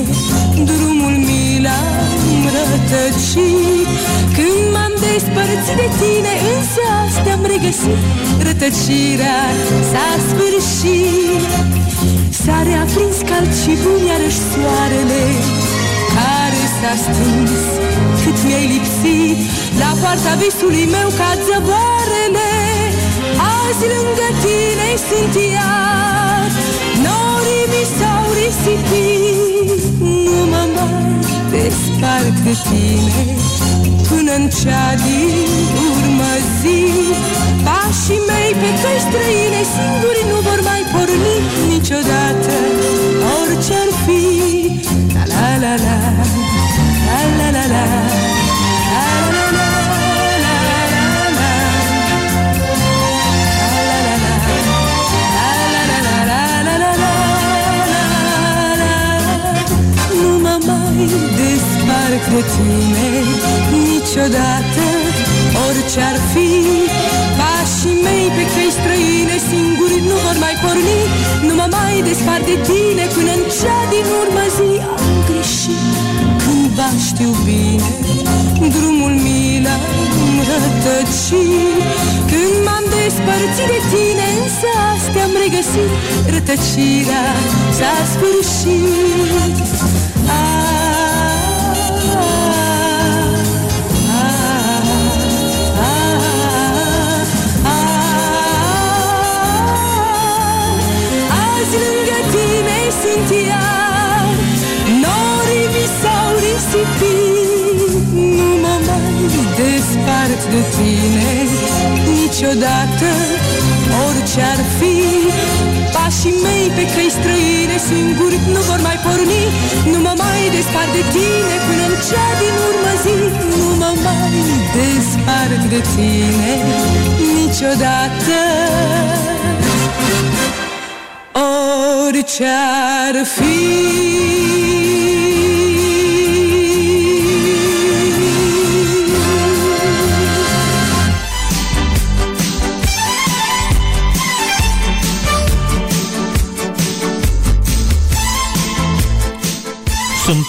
Drumul mi l-am rătăcit. Când m-am despărțit de tine Însă astea am regăsit. Rătăcirea s-a sfârșit. S-a reaprins cald și bun iarăși soarele Care s-a stins. Cât mi-ai lipsit La poarta visului meu ca zăvoarele Azi lângă tine sunt iar Norii mi s-au risipit Nu mă mai despart de tine. Până în cea din urmă zi Pașii mei pe căi străine Singuri nu vor mai porni niciodată. Orice-ar fi La la la la La la la la La desparc de tine niciodată. Orice-ar fi Pașii mei pe căi străine Singuri nu vor mai porni. Nu mă mai despart de tine Până în cea din urmă zi. Am greșit. Cândva știu bine Drumul mi l-am rătăcit. Când m-am despărțit de tine Însă astea am regăsit. Rătăcirea s-a sfârșit despart de tine Niciodată Orice-ar fi. Pașii mei pe căi străine Singuri nu vor mai porni. Nu mă mai despart de tine Până în cea din urmă zi. Nu mă mai despart de tine Niciodată. Orice-ar fi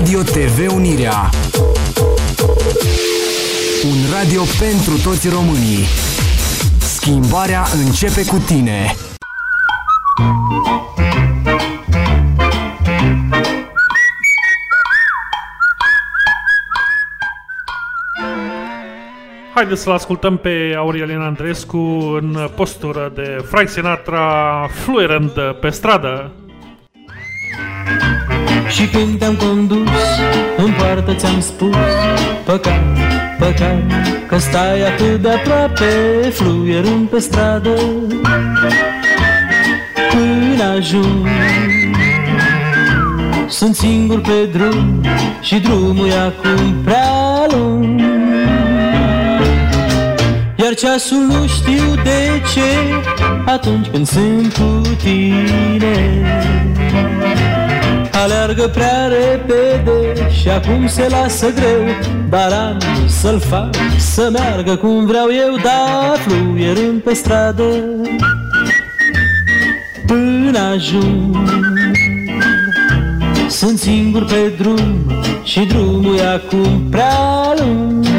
Radio TV Unirea. Un radio pentru toți românii. Schimbarea începe cu tine. Haideți să-l ascultăm pe Aurelien Andrescu în postură de Frank Sinatra, fluierând pe stradă. Și când te-am condus în poartă ți-am spus Păcat, păcat că stai atât de aproape Fluierând pe stradă. Până ajung Sunt singur pe drum Și drumul e acum prea lung. Iar ceasul nu știu de ce Atunci când sunt cu tine Aleargă prea repede și acum se lasă greu Dar am să-l fac să meargă cum vreau eu Dar fluierând pe stradă. Până ajung Sunt singur pe drum și drumul e acum prea lung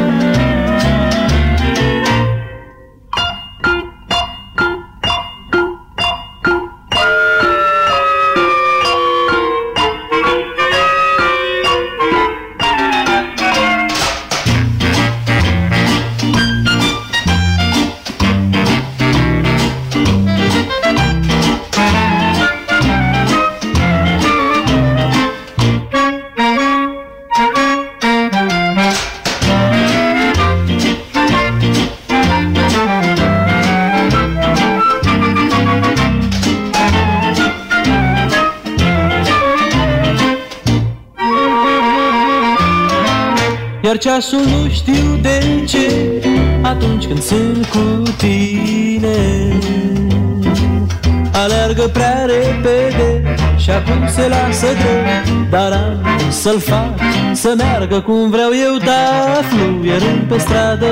ceasul nu știu de ce Atunci când sunt cu tine. Alergă prea repede și acum se lasă drept Dar am să-l fac să meargă cum vreau eu Dar fluierând pe stradă.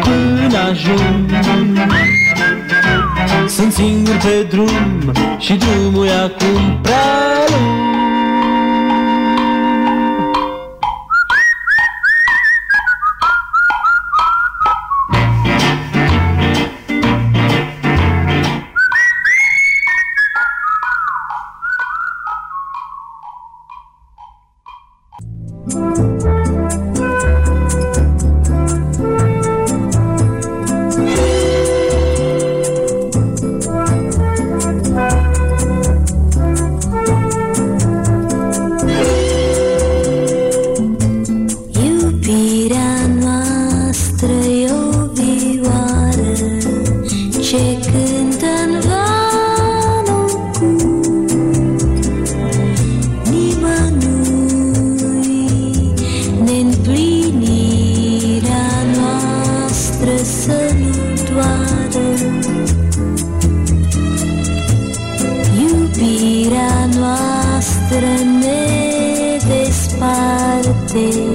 Până ajung Sunt singur pe drum și drumul e acum prea You.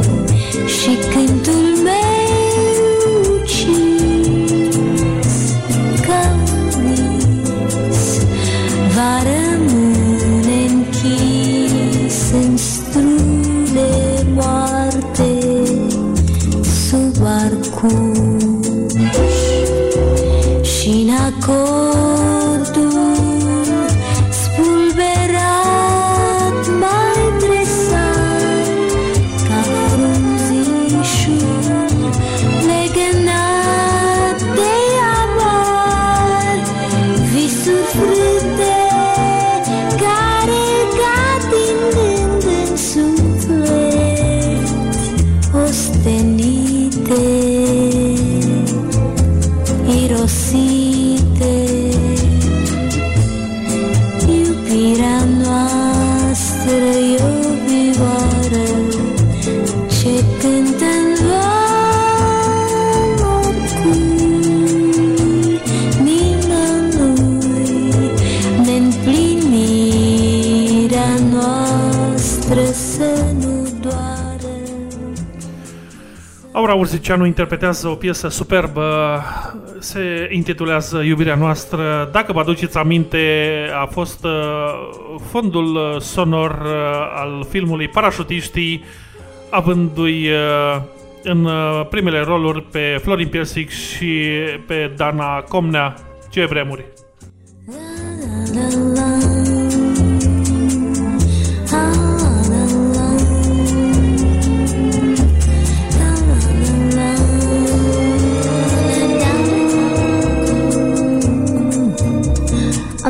Aura Urzicianu interpretează o piesă superbă, se intitulează Iubirea noastră. Dacă vă aduceți aminte, a fost uh, fondul uh, sonor uh, al filmului Parașutiștii, avându-i uh, în uh, primele roluri pe Florin Piersic și pe Dana Comnea. Ce vremuri! Și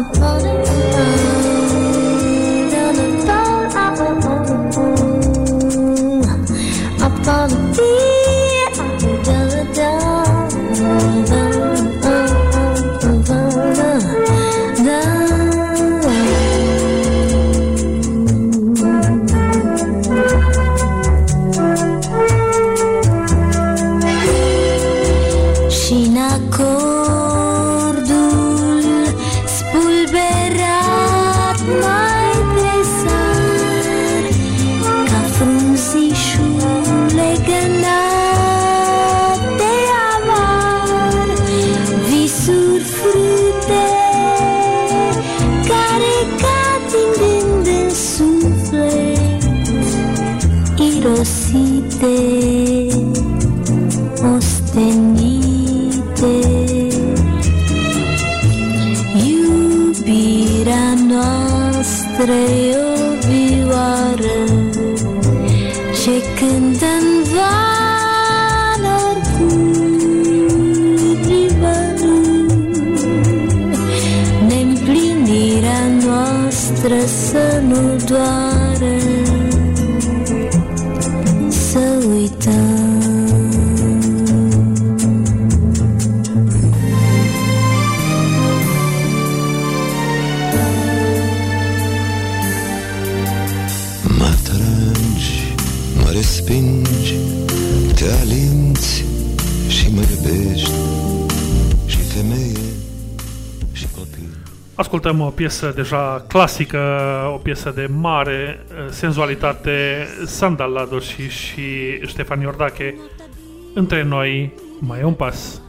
iubești Și femeie și copil Ascultăm o piesă deja clasică, o piesă de mare eh, senzualitate, Sandal Ladoși și Ștefan Iordache. Între noi mai e un pas.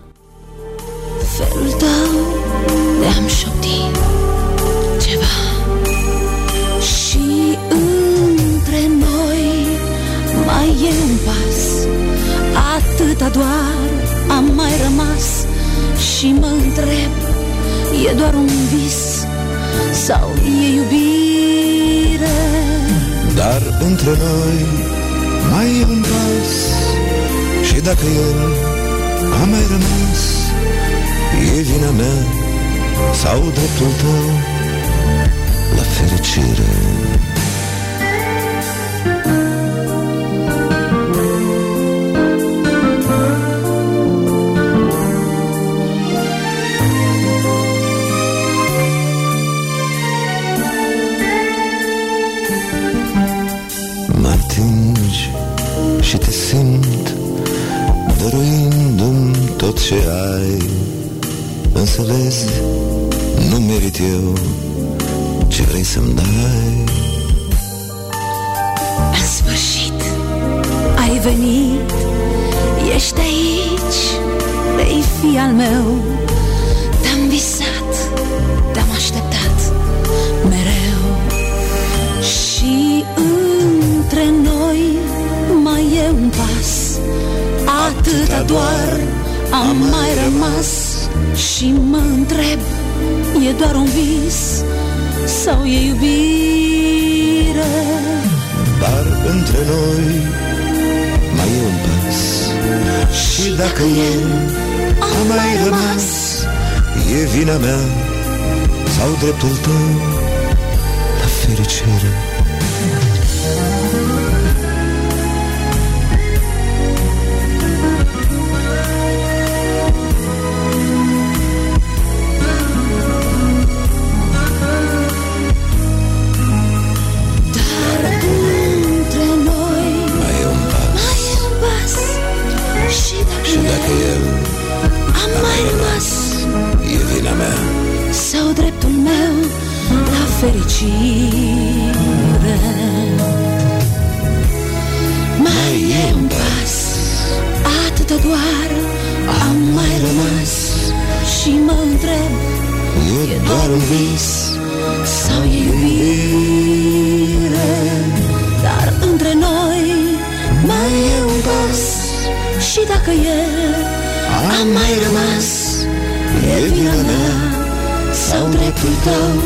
Felul tău de am șopti ceva Și între noi mai e un pas Atâta doar am mai rămas Și mă întreb, e doar un vis Sau e iubire? Dar între noi mai e un pas Și dacă el a mai rămas E vina mea sau dreptul tău. La fericire tot ce ai. Însă vezi, nu merit eu Ce vrei să-mi dai. În sfârșit ai venit. Ești aici Vei fi al meu. Te-am visat Te-am așteptat Mereu. Și între noi Mai e un pas. Atâta doar Am mai rămas Și mă întreb E doar un vis Sau e iubire? Dar între noi mai e un pas. Și dacă el a mai rămas. E vina mea sau dreptul tău? La fericire Și dacă, Și dacă el am mai rămas. e vina mea. Sau dreptul meu la fericire. Mai e un pas. Atâta doar am mai rămas. Și mă întreb E doar un vis? Sau e iubire dacă el a mai rămas. E vina mea sau dreptul tău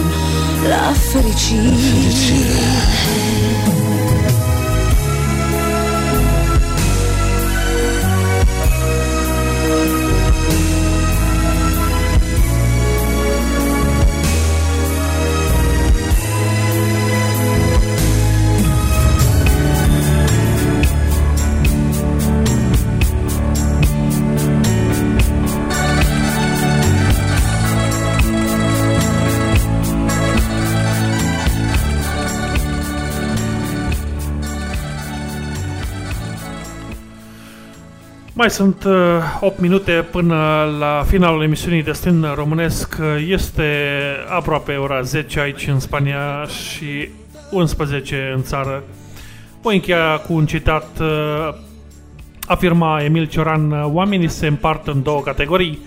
la fericire Mai sunt uh, 8 minute până la finalul emisiunii Destin Românesc. Este aproape ora 10 aici în Spania și 11 în țară. Voi încheia cu un citat. Uh, afirma Emil Cioran, oamenii se împart în două categorii.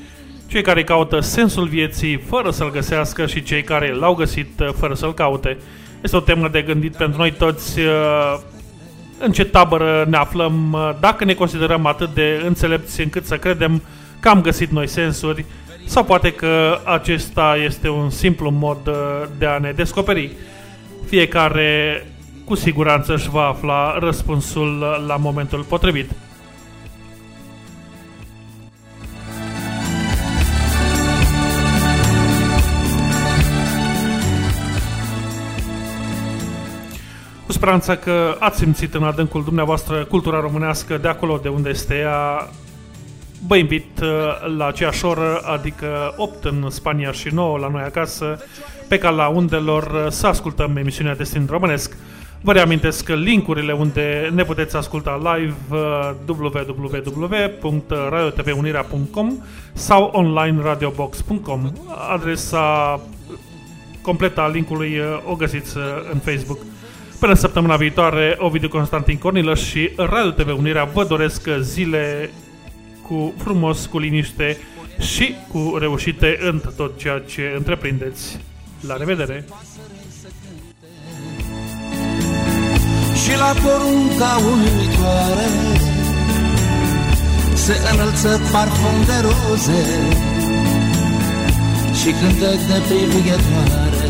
Cei care caută sensul vieții fără să-l găsească și cei care l-au găsit uh, fără să-l caute. Este o temă de gândit pentru noi toți uh, în ce tabără ne aflăm, uh, dacă ne considerăm atât de înțelepți încât să credem că am găsit noi sensuri, sau poate că acesta este un simplu mod uh, de a ne descoperi. Fiecare cu siguranță își va afla răspunsul uh, la momentul potrivit. Cu speranța că ați simțit în adâncul dumneavoastră cultura românească de acolo de unde este ea. Vă invit uh, la aceeași oră, adică 8 în Spania și 9 la noi acasă, pe cala undelor uh, să ascultăm emisiunea Destin Românesc. Vă reamintesc că linkurile unde ne puteți asculta live uh, www.radiotvunirea.com sau online radiobox.com. Adresa completă a linkului uh, o găsiți uh, în Facebook. Până săptămâna viitoare, Ovidiu Constantin Cornilă și Radio TV Unirea vă doresc zile cu frumos, cu liniște și cu reușite în tot ceea ce întreprindeți. La revedere! Și la porunca uimitoare Se înălță parfum de roze Și cântec de privighetoare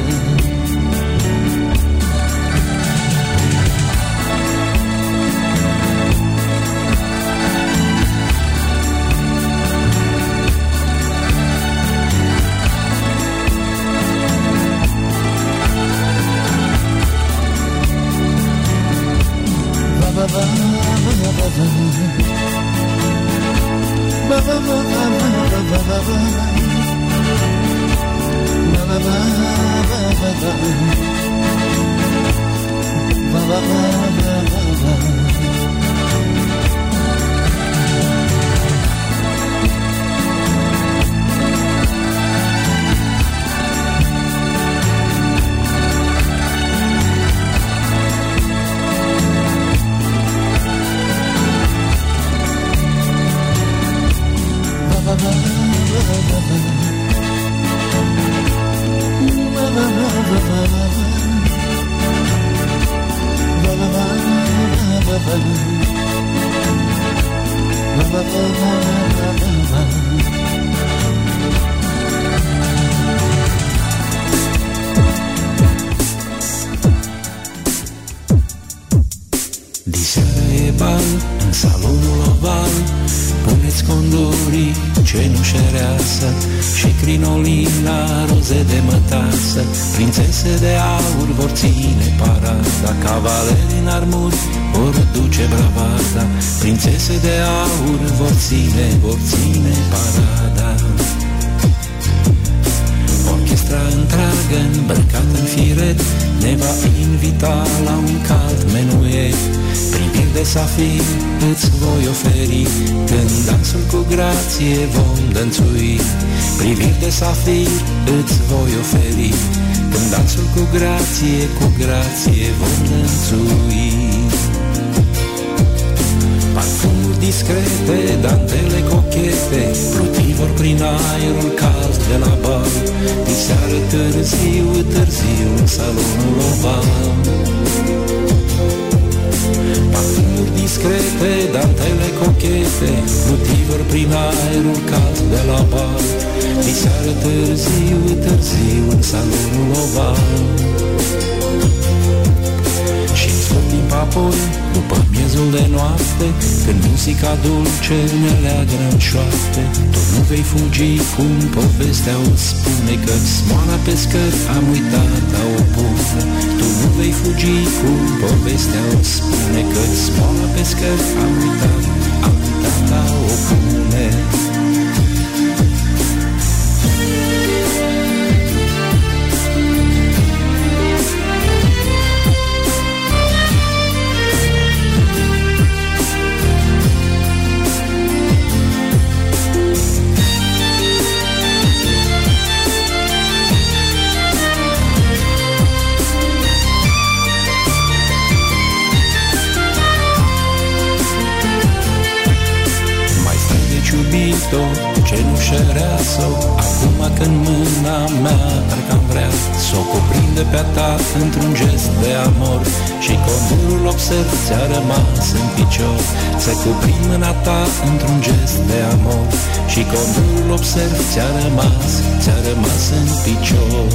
vor ține, vor ține parada. Orchestra întreagă îmbrăcat în firet Ne va invita la un cald menuet Priviri de safir îți voi oferi Când dansul cu grație vom dănțui. Priviri de safir îți voi oferi Când dansul cu grație, cu grație vom dănțui. Parfumuri discrete, dantele cochete Plutii vor prin aerul cald de la bal Diseară târziu, târziu în salonul oval. Parfumuri discrete, dantele cochete Plutii vor prin aerul cald de la bal Diseară târziu, târziu în salonul oval. și scot timp apoi, după miezul de noapte Când muzica dulce ne leagă în șoapte Tu nu vei fugi cum povestea o spune Că smoala pe scări am uitat a o pune Tu nu vei fugi cum povestea o spune Că smoala pe scări am uitat, am uitat a o pune cenușăreasă Acum când mâna mea parcă-am vrea Să o cuprinde pe-a ta într-un gest de amor. Și condurul observ ți-a rămas în picior Să cuprind mâna ta într-un gest de amor. Și condurul observ ți-a rămas, ți-a rămas în picior.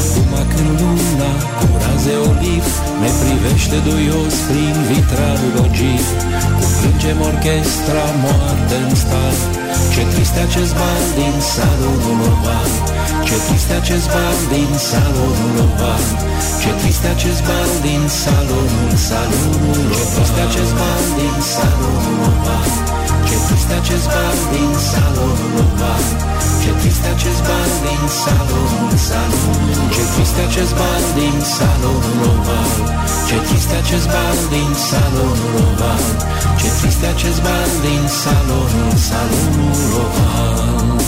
Acum când luna cu raze oliv Ne privește duios prin vitralul ogiv Cum plângem orchestra moartă în stal Ce triste acest bal din salonul oval Ce triste acest bal din salonul oval Ce triste acest bal din salonul, salonul oval Ce triste acest bal din salonul oval Ce triste acest bal din salonul oval Ce triste acest bal din salonul, salonul Ce triste triste acest bal din salonul oval Ce triste acest bal din salonul oval Ce triste acest bal din salonul, salonul oval